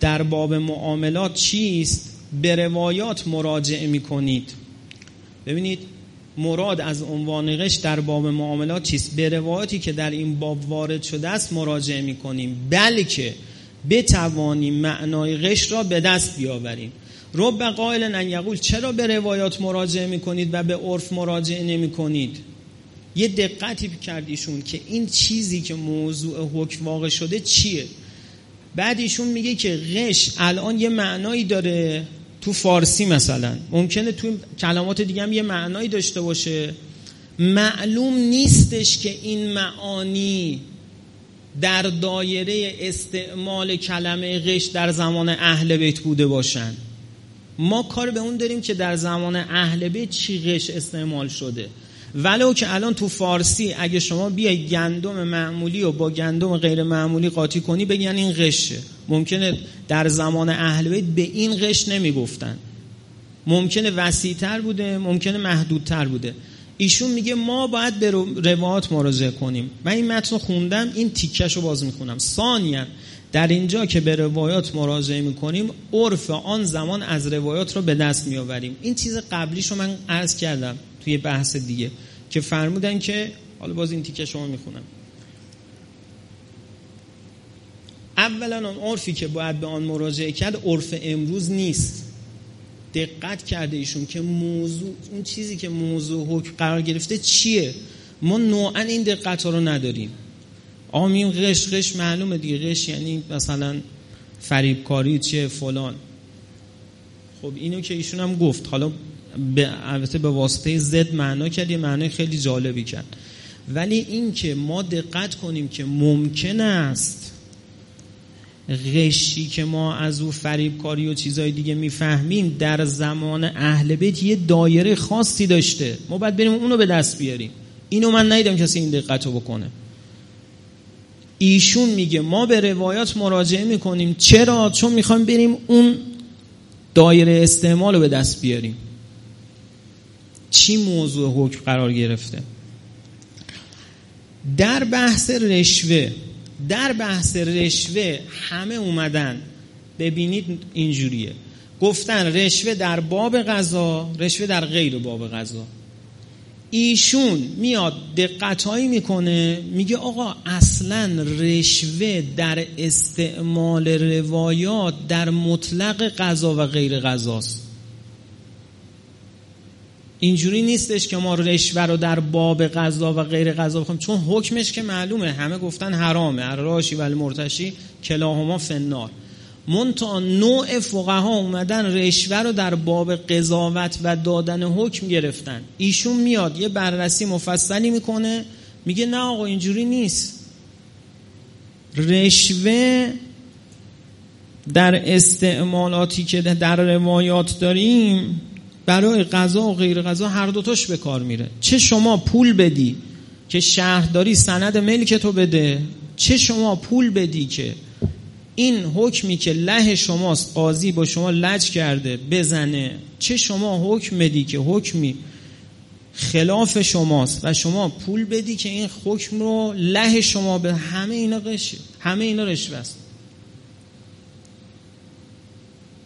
در باب معاملات چیست؟ به روایات مراجعه می کنید. ببینید مراد از عنوان غش در باب معاملات چیست؟ به روایاتی که در این باب وارد شده است مراجعه می کنیم. بلکه بتوانیم معنای غش را به دست بیاوریم. رب قائل ان یقول چرا به روایات مراجعه می کنید و به عرف مراجعه نمی کنید؟ یه دقتی کردیشون که این چیزی که موضوع حکم واقع شده چیه؟ بعد ایشون میگه که غش الان یه معنایی داره تو فارسی مثلا. ممکنه تو کلمات دیگه هم یه معنایی داشته باشه. معلوم نیستش که این معانی در دایره استعمال کلمه غش در زمان اهل بیت بوده باشن. ما کار به اون داریم که در زمان اهل بیت چی غش استعمال شده. ولو که الان تو فارسی اگه شما بیای گندم معمولی و با گندم غیر معمولی قاطی کنی بگن این غشه ممکنه در زمان اهل بیت به این غش نمی‌گفتن. ممکنه وسیعتر بوده ممکنه محدودتر بوده. ایشون میگه ما باید به روایات مراجعه کنیم. من این متن خوندم این تیکش رو باز می‌خونم. ثانیا در اینجا که به روایات مراجعه می‌کنیم عرف آن زمان از روایات رو به دست میآوریم. این چیز قبلیش رو من عرض کردم توی بحث دیگه. که فرمودن که حالا باز این تیکه شما می‌خونم. اولا آن عرفی که باید به آن مراجعه کرد عرف امروز نیست. دقت کرده ایشون که موضوع اون چیزی که موضوع حکم قرار گرفته چیه؟ ما نوعا این دقت ها رو نداریم. آمیم قش قش معلومه دیگه. قش یعنی مثلا فریبکاری چه فلان. خب اینو که ایشون هم گفت. حالا به البته به واسطه زد معنا کرد یه معنای خیلی جالبی کرد. ولی این که ما دقت کنیم که ممکن است غشی که ما از او فریبکاری و چیزهای دیگه می‌فهمیم در زمان اهل بیت یه دایره خاصی داشته. ما باید بریم اونو به دست بیاریم. اینو من ندیدم کسی این دقت رو بکنه. ایشون میگه ما به روایات مراجعه می‌کنیم. چرا؟ چون می‌خوایم بریم اون دایره استعمال رو به دست بیاریم. چی موضوع حکم قرار گرفته؟ در بحث رشوه در بحث رشوه همه اومدن. ببینید اینجوریه. گفتن رشوه در باب غذا رشوه در غیر باب غذا. ایشون میاد دقتهایی می‌کنه میگه آقا اصلا رشوه در استعمال روایات در مطلق غذا و غیر غذاست. اینجوری نیستش که ما رشوه رو در باب غذا و غیر غذا بخوایم چون حکمش که معلومه همه گفتن حرامه. الراشی ولی مرتشی کلاهما فنار منتها نوع فقها اومدن رشوه رو در باب قضاوت و دادن حکم گرفتن. ایشون میاد یه بررسی مفصلی می‌کنه. میگه نه آقا اینجوری نیست. رشوه در استعمالاتی که در روایات داریم برای غذا و غیر غذا هر دوتاش به کار میره. چه شما پول بدی که شهرداری سند ملک تو بده چه شما پول بدی که این حکمی که له شماست قاضی با شما لج کرده بزنه. چه شما حکم بدی که حکمی خلاف شماست و شما پول بدی که این حکم رو له شما به همه اینا قش همه اینا رشوه است.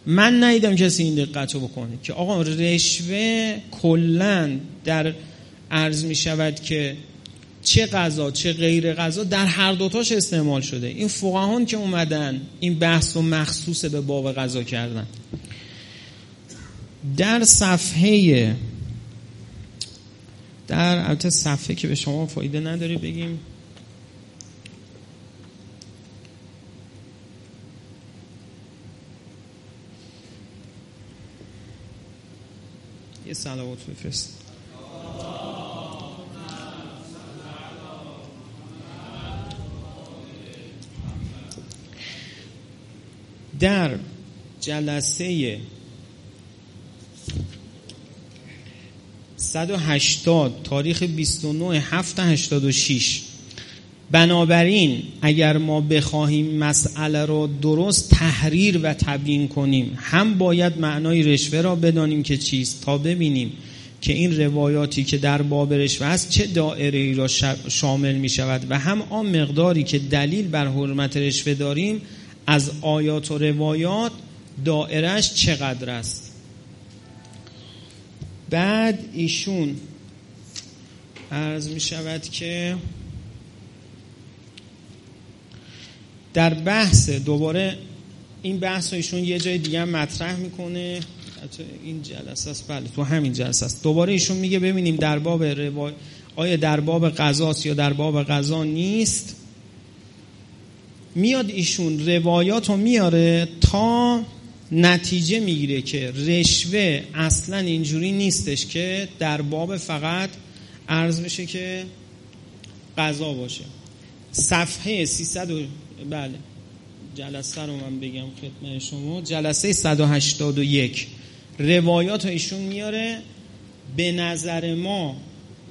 من ندیدم کسی این دقت رو بکنه که آقا رشوه کلا در عرض می شود که چه غذا چه غیر غذا در هر دوتاش استعمال شده. این فقهان که اومدن این بحث رو مخصوص به باب غذا کردن. در صفحه در البته صفحه که به شما فایده نداره بگیم. یه صلوات بفرست. در جلسه 180 تاریخ 29 7 86 بنابراین اگر ما بخواهیم مسئله را درست تحریر و تبیین کنیم هم باید معنای رشوه را بدانیم که چیست تا ببینیم که این روایاتی که در باب رشوه است چه دائره ای را شامل می شود و هم آن مقداری که دلیل بر حرمت رشوه داریم از آیات و روایات دائرش چقدر است. بعد ایشون عرض می شود که در بحث دوباره این بحث ایشون یه جای دیگه مطرح می‌کنه. این جلسه است. بله تو همین جلسه است. دوباره ایشون میگه ببینیم در باب روای آیا در باب قضاست یا در باب قضا نیست. میاد ایشون روایات رو میاره تا نتیجه می‌گیره که رشوه اصلا اینجوری نیستش که در باب فقط عرض بشه که قضا باشه. صفحه 300 بله. جلسه رو من بگم خدمت شما. جلسه 181 روایات ایشون میاره. به نظر ما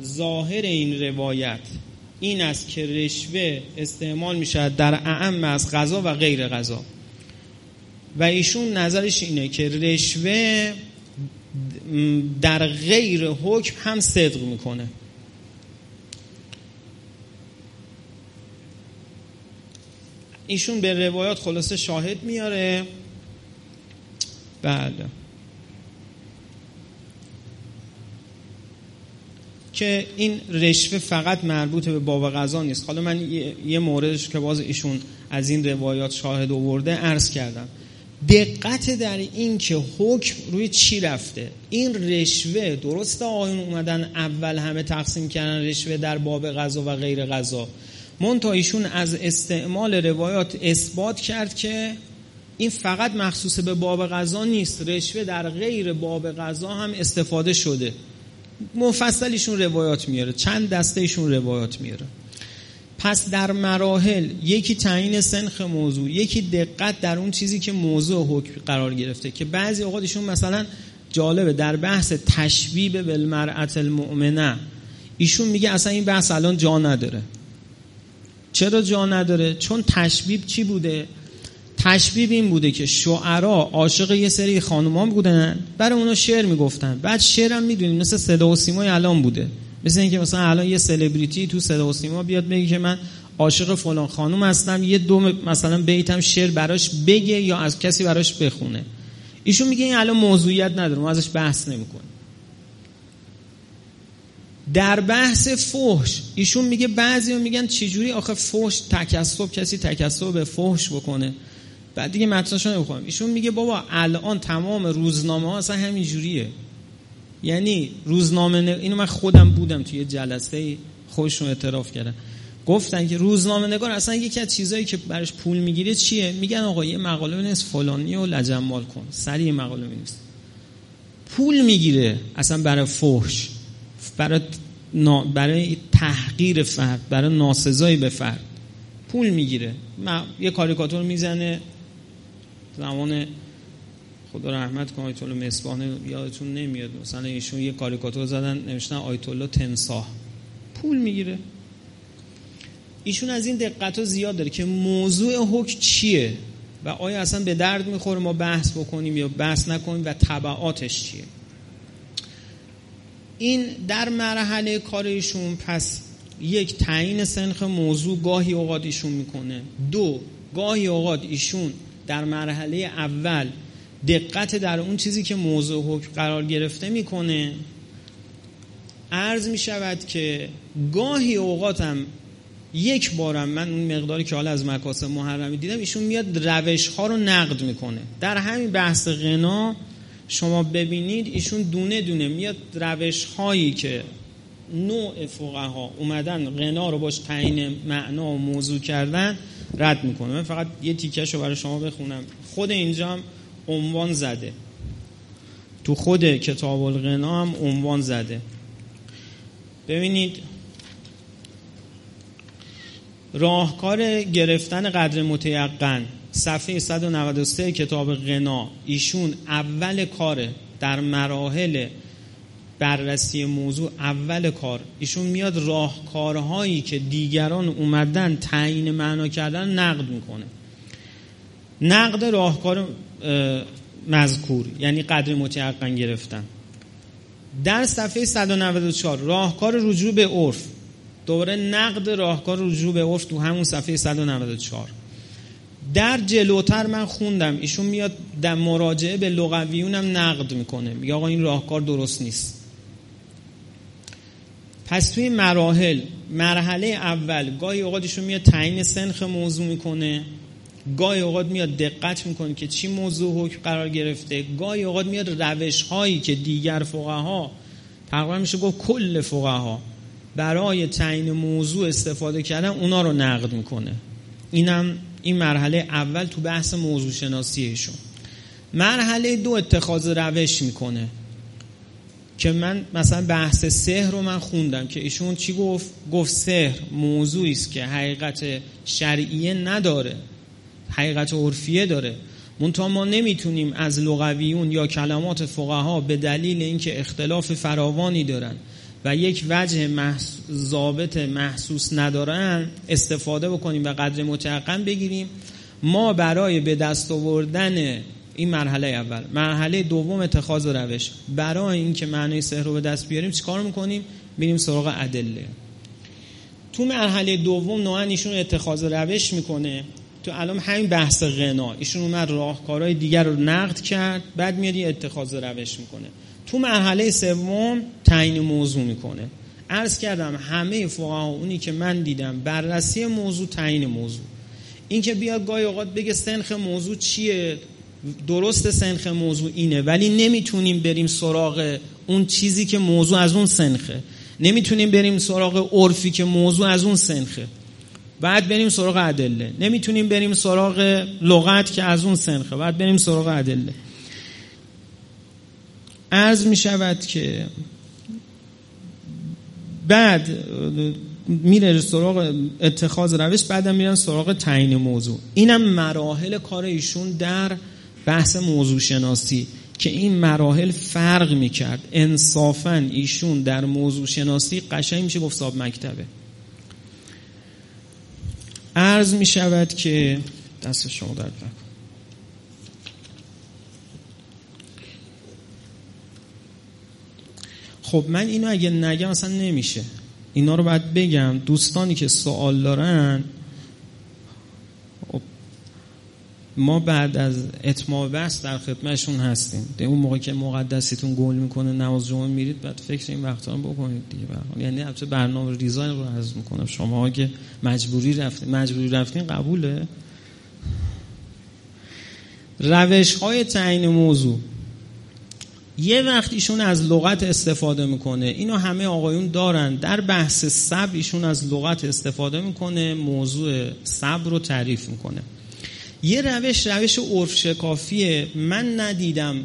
ظاهر این روایت این است که رشوه استعمال می شود در اعم از غذا و غیر غذا. و ایشون نظرش اینه که رشوه در غیر حکم هم صدق می‌کنه. ایشون به روایات خلاصه شاهد میاره. بله. که این رشوه فقط مربوط به باب غذا نیست. حالا من یه موردش که باز ایشون از این روایات شاهد آورده عرض کردم. دقت در این که حکم روی چی رفته. این رشوه درسته آیون اومدن اول همه تقسیم کردن رشوه در باب غذا و غیر غذا. منتها ایشون از استعمال روایات اثبات کرد که این فقط مخصوص به باب غذا نیست رشوه در غیر باب غذا هم استفاده شده. مفصل ایشون روایات میاره چند دسته ایشون روایات میاره. پس در مراحل یکی تعیین سنخ موضوع یکی دقت در اون چیزی که موضوع حکم قرار گرفته که بعضی اوقات ایشون مثلا جالبه در بحث تشبیب بالمرأت المؤمنه ایشون میگه اصلا این بحث الان جا نداره. چرا جا نداره؟ چون تشبیب چی بوده؟ تشبیب این بوده که شعرا عاشق یه سری خانومان بودن. برای اونا شعر می‌گفتن. بعد شعرم می‌دونیم مثل صدا و سیمای الان بوده. مثل اینکه مثلا الان یه سلبریتی تو صدا و سیما بیاد بگه که من عاشق فلان خانم هستم. یه دو مثلا بیتم شعر براش بگه یا از کسی براش بخونه. ایشون میگه این الان موضوعیت نداره. ما ازش بحث نمی‌کنیم. در بحث فحش ایشون میگه بعضی میگن چجوری آخه فحش تکسب کسی تکسب به فحش بکنه؟ بعد دیگه متنشو نمی‌خوام. ایشون میگه بابا الان تمام روزنامه ها اصلا همین جوریه. یعنی روزنامه اینو من خودم بودم توی جلسه خودشون اعتراف کردم. گفتن که روزنامه نگار اصلا یکی از چیزایی که برش پول می‌گیره چیه؟ میگن آقا یه مقاله بنویس فلانی و لجمال کن. سریع مقاله بنویس. پول می‌گیره اصلا برای فحش. برای برای تحقیر فرد برای ناسزایی به فرد پول می‌گیره. یه کاریکاتور می‌زنه زمان خدا رحمت کنه آیت الله یادتون نمیاد. مثلا ایشون یه کاریکاتور زدن نوشتن آیت الله پول می‌گیره. ایشون از این دقت زیاد داره که موضوع حکم چیه و آیا اصلا به درد می‌خوره ما بحث بکنیم یا بحث نکنیم و طبعاتش چیه. این در مرحله کارشون پس یک تعیین سنخ موضوع گاهی اوقات ایشون می‌کنه. دو گاهی اوقات ایشون در مرحله اول دقت در اون چیزی که موضوع حکم قرار گرفته می‌کنه. عرض می شود که گاهی اوقاتم یک بارم من اون مقداری که حالا از مکاسب محرمی دیدم ایشون میاد روش ها رو نقد می‌کنه. در همین بحث غنا شما ببینید ایشون دونه دونه میاد روش هایی که نوع فقها اومدن غنا رو باش تعیین معنا و موضوع کردن رد می‌کنه. من فقط یه تیکش رو برای شما بخونم. خود اینجا هم عنوان زده. تو خود کتاب الغنا هم عنوان زده. ببینید راهکار گرفتن قدر متیقن. صفحه 193 کتاب غنا. ایشون اول کاره. در مراحل بررسی موضوع اول کار. ایشون میاد راهکارهایی که دیگران اومدن تعیین معنا کردن نقد می‌کنه. نقد راهکار مذکور یعنی قدر متیقن گرفتن. در صفحه 194 راهکار رجوع به عرف. دوباره نقد راهکار رجوع به عرف تو همون صفحه 194 در جلوتر من خوندم. ایشون میاد در مراجعه به لغویونم نقد می‌کنه. میگه آقا این راهکار درست نیست. پس توی مراحل مرحله اول گاهی اوقات ایشون میاد تعیین سنخ موضوع می‌کنه. گاهی اوقات میاد دقت می‌کنه که چی موضوع حکم قرار گرفته. گاهی اوقات میاد روش هایی که دیگر فقها تقریبا میشه گفت کل فقها برای تعیین موضوع استفاده کردن اونا رو نقد می‌کنه. اینم این مرحله اول تو بحث موضوع شناسیشون. مرحله دو اتخاذ روش می‌کنه. که من مثلا بحث سحر رو من خوندم که ایشون چی گفت؟ گفت سحر موضوعی است که حقیقت شرعیه نداره. حقیقت عرفیه داره. منتها ما نمی‌تونیم از لغویون یا کلمات فقها به دلیل اینکه اختلاف فراوانی دارن و یک وجه ضابط محسوس ندارن استفاده بکنیم و قدر متعقم بگیریم. ما برای به دست آوردن این مرحله اول مرحله دوم اتخاذ روش. برای اینکه معنی سحر رو به دست بیاریم چیکار می‌کنیم؟ بریم سراغ ادله. تو مرحله دوم نوعا ایشون اتخاذ روش می‌کنه. تو الان همین بحث غنا. ایشون اومد راهکارهای دیگر رو نقد کرد بعد میاد اتخاذ روش می‌کنه. تو مرحله سوم تعیین موضوع می‌کنه. عرض کردم همه فقها اونی که من دیدم بررسی موضوع تعیین موضوع. این که بیاد گاهی اوقات بگه سنخ موضوع چیه؟ درست سنخ موضوع اینه ولی نمی‌تونیم بریم سراغ اون چیزی که موضوع از اون سنخه. نمی‌تونیم بریم سراغ عرفی که موضوع از اون سنخه. بعد بریم سراغ ادله. نمی‌تونیم بریم سراغ لغت که از اون سنخه. بعد بریم سراغ ادله. عرض می شود که بعد میره سراغ اتخاذ روش بعدم میرن سراغ تعیین موضوع. اینم مراحل کار ایشون در بحث موضوع شناسی که این مراحل فرق می‌کرد انصافا ایشون در موضوع شناسی قشنگ میشه گفت صاحب مکتبه. عرض می‌شود که دست شما درد خب من اینو اگه نگم اصلا نمیشه. اینا رو باید بگم. دوستانی که سوال دارن ما بعد از اتمام بحث در خدمتشون هستیم. ده اون موقع که مقدسیتون گل می‌کنه نماز جمعه میرید بعد فکر این وقتا رو بکنید دیگه. برحال. یعنی البته برنامه ریزاین رو عرض می‌کنم. شما که مجبوری رفتین مجبوری رفتین قبوله. روش های تعیین موضوع. یه وقت ایشون از لغت استفاده می‌کنه. اینو همه آقایون دارن. در بحث صبر ایشون از لغت استفاده می‌کنه موضوع صبر رو تعریف می‌کنه. یه روش روش عرف شکافیه من ندیدم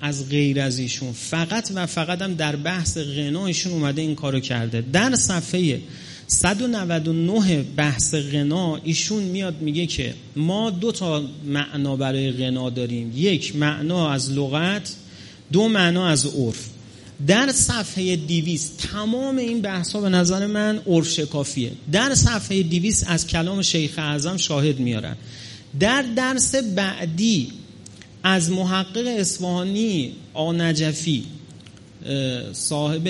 از غیر از ایشون. فقط و فقط هم در بحث غنا ایشون اومده این کارو کرده. در صفحه 199 بحث غنا ایشون میاد میگه که ما دو تا معنا برای غنا داریم. یک معنا از لغت دو معنا از عرف. در صفحه دیویس تمام این بحث به نظر من عرف شکافیه. در صفحه دیویس از کلام شیخ اعظم شاهد میارن. در درس بعدی از محقق اصفهانی آنجفی صاحب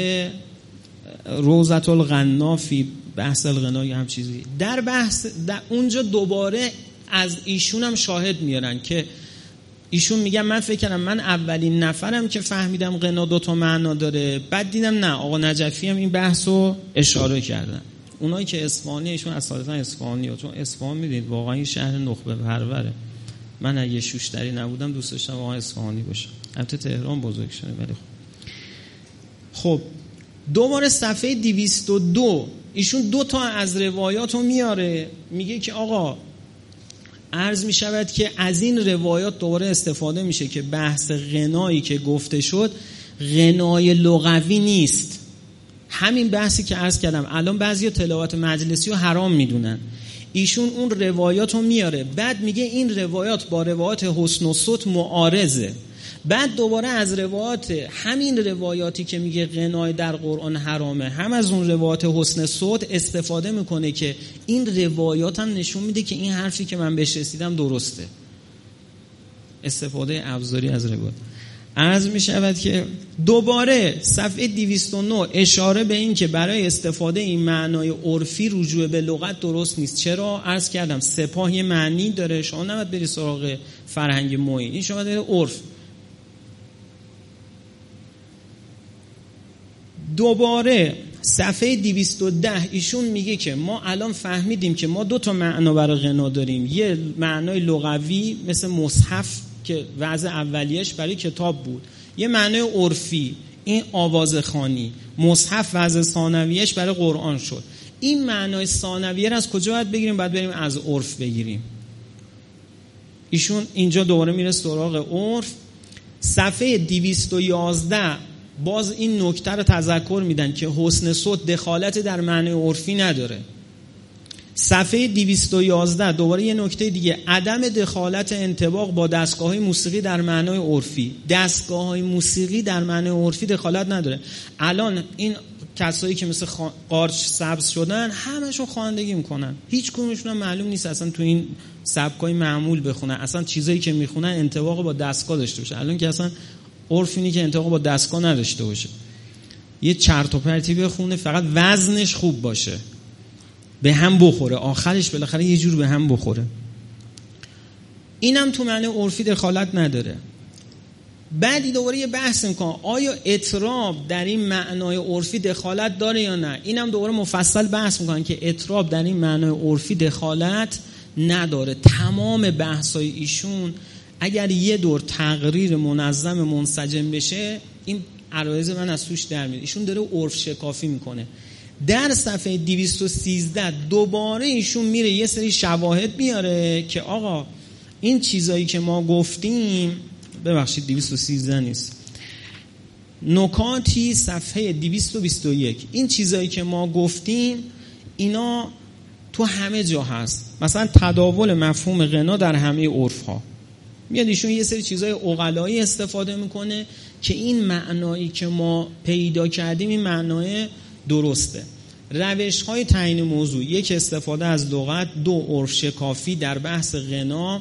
روزت الغنافی بحث الغنا هم چیزی. در بحث در اونجا دوباره از ایشون هم شاهد میارن که ایشون میگن من فکر کردم من اولین نفرم که فهمیدم قنا دو تا معنا داره. بعد دیدم نه آقا نجفی هم این بحث رو اشاره کردن. اونایی که اسفانی ایشون اساسا اسفانی چون اصفهان می‌دید واقعا این شهر نخبه پروره. من اگه شوشتری نبودم دوست داشتم واقعا اصفهانی باشه البته تهران بزرگ شده ولی خب. خب دوباره صفحه 202 ایشون دو تا از روایات رو میاره. میگه که آقا عرض می شود که از این روایات دوباره استفاده میشه که بحث غنایی که گفته شد غنای لغوی نیست. همین بحثی که عرض کردم الان بعضی تلاوت مجلسی رو حرام می‌دونن. ایشون اون روایات رو میاره. بعد میگه این روایات با روایات حسن و صوت معارضه. بعد دوباره از روایات همین روایاتی که میگه غنای در قرآن حرامه هم از اون روایات حسن صوت استفاده می‌کنه که این روایات هم نشون میده که این حرفی که من بهش رسیدم درسته. استفاده ابزاری از روایات. عرض می شود که دوباره صفحه 209 اشاره به این که برای استفاده این معنای عرفی رجوع به لغت درست نیست. چرا؟ عرض کردم سپاه یه معنی داره. شما نباید بری سراغ فرهنگ موین. این شما داره عرف. دوباره صفحه 210 ایشون میگه که ما الان فهمیدیم که ما دو تا معنا برای غنا داریم. یه معنای لغوی مثل مصحف که وضع اولیش برای کتاب بود. یه معنای عرفی این آواز خانی. مصحف وضع ثانویش برای قرآن شد. این معنای ثانویه از کجا باید بگیریم؟ باید بریم از عرف بگیریم. ایشون اینجا دوباره میره سراغ عرف. صفحه 211 باز این نکته رو تذکر میدن که حسن صوت دخالت در معنی عرفی نداره. صفحه 211 دوباره یه نکته دیگه. عدم دخالت انتباق با دستگاه های موسیقی در معنای عرفی. دستگاه های موسیقی در معنای عرفی دخالت نداره. الان این کسایی که مثل قارچ سبز شدن همشون خوانندگی می‌کنن. هیچ کدومشون معلوم نیست اصلا تو این سبکای معمول بخونن. اصلا چیزایی که می‌خونن انتباق با دستگاه داشته باشه. الان که اصلا عرف اینی که انتقا با دستگاه نداشته باشه. یه چرت و پرتی بخونه فقط وزنش خوب باشه. به هم بخوره. آخرش بالاخره یه جور به هم بخوره. اینم تو معنی عرفی دخالت نداره. بعدی دوباره یه بحث می‌کنم آیا اطراب در این معنای عرفی دخالت داره یا نه؟ اینم دوباره مفصل بحث می‌کنن که اطراب در این معنای عرفی دخالت نداره. تمام بحثای ایشون اگر یه دور تقریر منظم منسجم بشه این عرایز من از توش در میاد. ایشون داره عرف شکافی می‌کنه. در صفحه 213 دوباره ایشون میره یه سری شواهد میاره که آقا این چیزایی که ما گفتیم ببخشید 213 نیست. نکاتی صفحه 221 این چیزایی که ما گفتیم اینا تو همه جا هست. مثلا تداول مفهوم غنا در همه عرف ها میاد ایشون یه سری چیزای اقلایی استفاده می‌کنه که این معنایی که ما پیدا کردیم این معنای درسته. روش های تعیین موضوع یک استفاده از لغت دو عرف شکافی در بحث غنا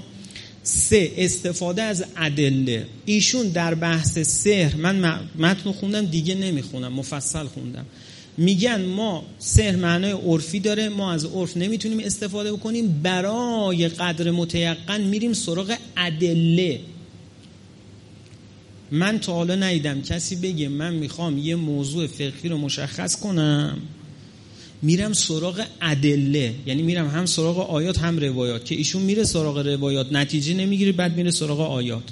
سه استفاده از ادله. ایشون در بحث سحر من متن خوندم دیگه نمی‌خونم مفصل خوندم. میگن ما سحر معنای عرفی داره ما از عرف نمی‌تونیم استفاده بکنیم. برای قدر متیقن میریم سراغ ادله. من تا حالا ندیدم. کسی بگه من می‌خوام یه موضوع فقهی رو مشخص کنم. میرم سراغ ادله. یعنی میرم هم سراغ آیات هم روایات. که ایشون میره سراغ روایات. نتیجه نمی‌گیره بعد میره سراغ آیات.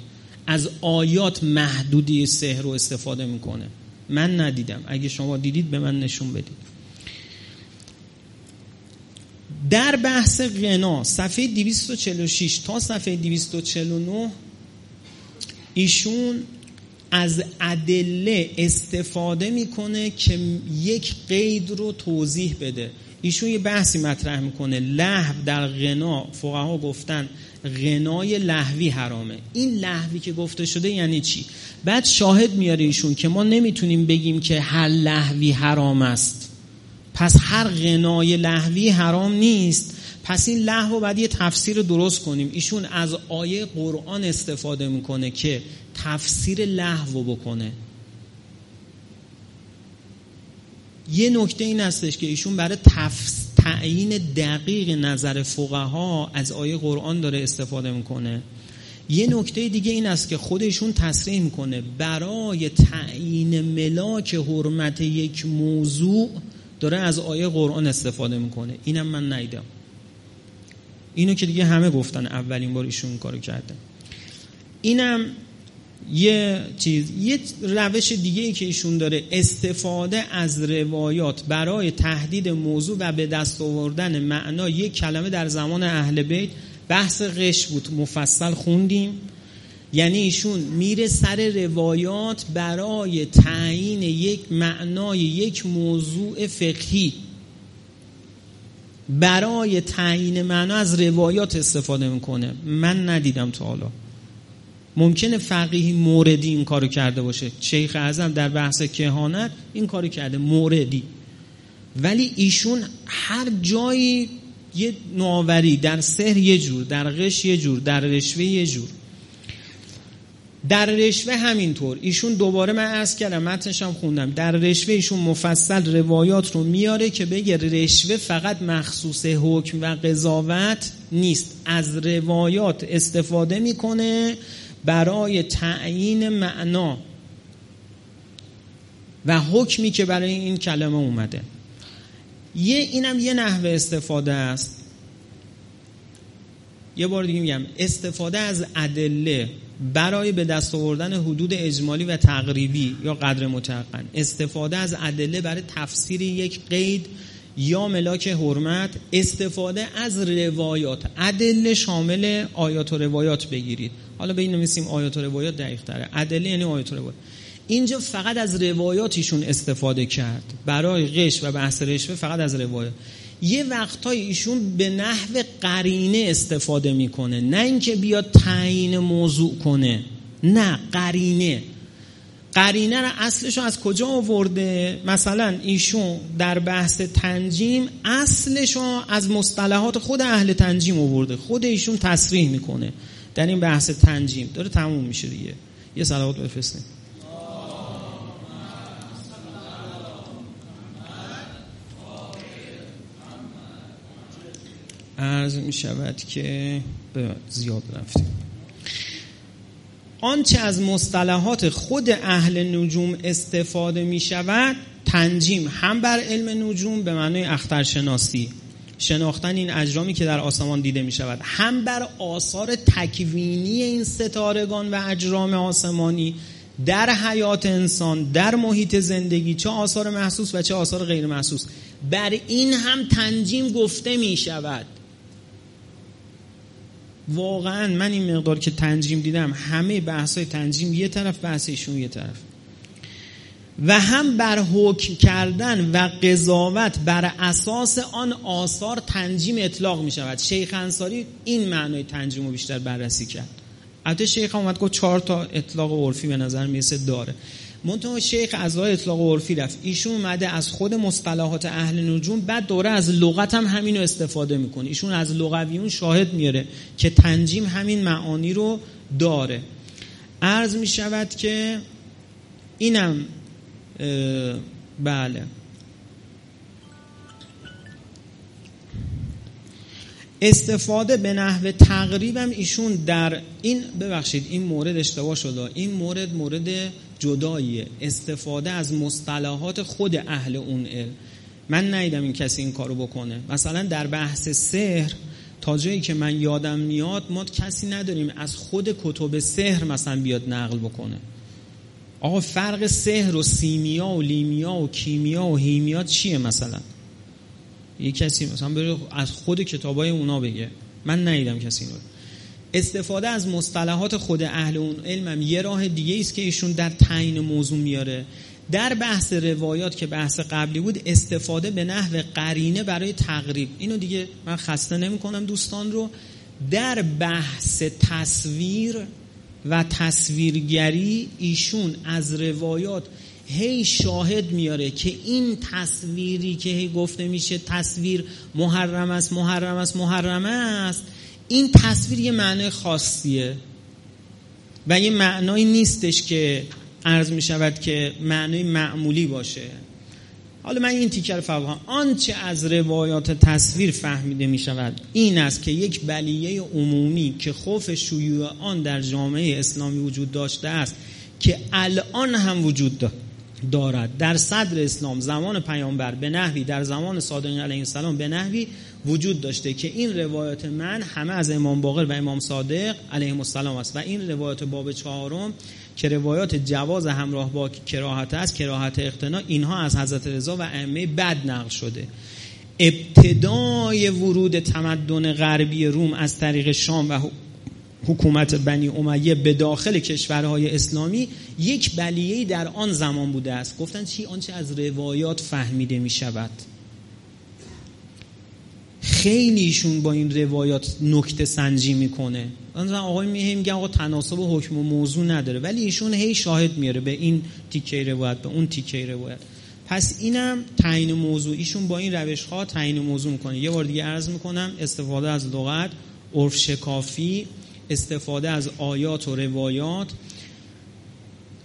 از آیات محدودی سحر رو استفاده می‌کنه. من ندیدم. اگه شما دیدید به من نشون بدید. در بحث غنا صفحه 246 تا صفحه 249 ایشون از ادله استفاده می‌کنه که یک قید رو توضیح بده. ایشون یه بحثی مطرح می‌کنه. لحو در غنا فقها گفتن غنای لحوی حرامه. این لحوی که گفته شده یعنی چی؟ بعد شاهد میاره ایشون که ما نمی‌تونیم بگیم که هر لحوی حرام است. پس هر غنای لحوی حرام نیست. پس این لحو بعد یه تفسیر درست کنیم. ایشون از آیه قرآن استفاده می‌کنه که تفسیر لحو بکنه. یه نکته این هستش که ایشون برای تفس... تعیین دقیق نظر فقها از آیه قرآن داره استفاده می‌کنه. یه نکته دیگه این است که خودشون تصریح می‌کنه. برای تعیین ملاک حرمت یک موضوع داره از آیه قرآن استفاده می‌کنه. اینم من نیدم اینو که دیگه همه گفتن. اولین بار ایشون کارو کرده. اینم یه چیز یه روش دیگه ای که ایشون داره. استفاده از روایات برای تهدید موضوع و به دست آوردن معنا یک کلمه در زمان اهل بیت بحث غش بود مفصل خوندیم. یعنی ایشون میره سر روایات برای تعیین یک معنای یک موضوع فقهی. برای تعیین معنا از روایات استفاده می‌کنه. من ندیدم تا حالا. ممکنه فقیهی موردی این کارو کرده باشه. شیخ اعظم در بحث کهانت این کارو کرده موردی ولی ایشون هر جایی یه نوآوری در سحر یه جور در غش یه جور در رشوه یه جور. در رشوه همینطور. ایشون دوباره من عرض کردم متنش هم خوندم. در رشوه ایشون مفصل روایات رو میاره که بگه رشوه فقط مخصوص حکم و قضاوت نیست. از روایات استفاده می‌کنه برای تعیین معنا و حکمی که برای این کلمه اومده. یه اینم یه نحوه استفاده است. یه بار دیگه میگم استفاده از ادله برای به دست آوردن حدود اجمالی و تقریبی یا قدر متقن استفاده از ادله برای تفسیر یک قید یا ملاک حرمت استفاده از روایات. ادله شامل آیات و روایات بگیرید. حالا به این نمیسیم آیات و روایات دقیق تره. ادله یعنی آیات و روایات. اینجا فقط از روایاتیشون استفاده کرد. برای غش و بحث رشوه فقط از روایات. یه وقتای ایشون به نحو قرینه استفاده می‌کنه. نه اینکه بیاد تعیین موضوع کنه. نه قرینه. قرینه رو اصلش از کجا آورده؟ مثلا ایشون در بحث تنجیم اصلش از مصطلحات خود اهل تنجیم آورده. خود ایشون تصریح می‌کنه در این بحث تنجیم. داره تموم میشه دیگه. یه صلوات بفرستیم عرض می شود که زیاد رفتیم. آنچه از مصطلحات خود اهل نجوم استفاده می شود تنجیم هم بر علم نجوم به معنای اخترشناسی. شناختن این اجرامی که در آسمان دیده می شود هم بر آثار تکوینی این ستارگان و اجرام آسمانی در حیات انسان در محیط زندگی چه آثار محسوس و چه آثار غیر محسوس. بر این هم تنجیم گفته می شود. واقعا من این مقدار که تنجیم دیدم همه بحث های تنجیم یه طرف بحث ایشون یه طرف. و هم بر حکم کردن و قضاوت بر اساس آن آثار تنجیم اطلاق می شود شیخ انصاری این معنای تنجیم رو بیشتر بررسی کرد. البته شیخ اومد گفت چهار تا اطلاق عرفی به نظر می‌رسه داره. منتها شیخ از راه اطلاق عرفی رفت. ایشون اومده از خود مصطلحات اهل نجوم بعد دوره از لغت هم همین رو استفاده می‌کنه. ایشون از لغویون شاهد میاره که تنجیم همین معانی رو داره. عرض می‌شود که اینم بله. استفاده به نحو تقریبم ایشون در این ببخشید این مورد اشتباه شده این مورد مورد جداییه استفاده از مصطلحات خود اهل اون علم. من نیدم این کسی این کارو بکنه. مثلا در بحث سحر تا جایی که من یادم میاد ما کسی نداریم از خود کتب سحر مثلا بیاد نقل بکنه. آقا فرق سحر و سیمیا و لیمیا و کیمیا و هیمیا چیه مثلا؟ یه کسی مثلا بره از خود کتابای اونا بگه. من ندیدم کسی اینو استفاده از مصطلحات خود اهل اون علمم یه راه دیگه است که ایشون در تعیین موضوع میاره. در بحث روایات که بحث قبلی بود استفاده به نحو قرینه برای تقریب. اینو دیگه من خسته نمی کنم دوستان رو. در بحث تصویر و تصویرگری ایشون از روایات هی شاهد میاره که این تصویری که هی گفته میشه تصویر محرم است محرم است محرم است این تصویر یه معنای خاصیه و یه معنایی نیستش که عرض می شود که معنای معمولی باشه. حالا من این تیکر فهم آنچه از روایات تصویر فهمیده می شود این است که یک بلیه عمومی که خوف شیوع آن در جامعه اسلامی وجود داشته است که الان هم وجود دارد دارد. در صدر اسلام زمان پیامبر به نحوی در زمان صادق علیه السلام به نحوی وجود داشته که این روایت من همه از امام باقر و امام صادق علیه السلام است. و این روایت باب چهارم که روایات جواز همراه با کراهت است کراهت اقتنا اینها از حضرت رضا و ائمه بد نقل شده. ابتدای ورود تمدن غربی روم از طریق شام و حکومت بنی امیه به داخل کشورهای اسلامی یک بلیهی در آن زمان بوده است. گفتن چی؟ آنچه از روایات فهمیده می شود خیلیشون با این روایات نکته سنجی می‌کنه. مثلا آقای میگه میگه آقا تناسب حکم و موضوع نداره. ولی ایشون هی شاهد میاره به این تیکه روایت به اون تیکه روایت. پس اینم تعیین موضوع. ایشون با این روش ها تعیین موضوع می‌کنه. یه بار دیگه عرض می‌کنم استفاده از لغت عرف شکافی استفاده از آیات و روایات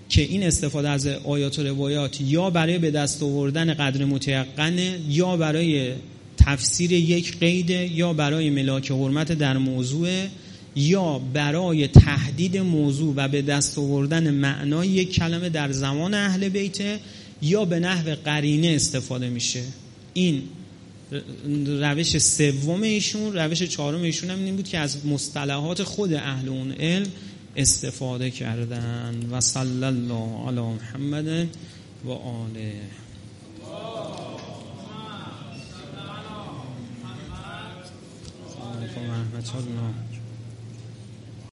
که این استفاده از آیات و روایات یا برای به دست آوردن قدر متیقنه یا برای تفسیر یک قیده یا برای ملاک حرمت در موضوع یا برای تهدید موضوع و به دست آوردن معنای یک کلمه در زمان اهل بیته یا به نحو قرینه استفاده میشه. این روش سوم ایشون روش چهارم ایشون هم این بود که از مصطلحات خود اهل اون علم استفاده کردن. و صلی الله علی محمد و آله. رحمت الله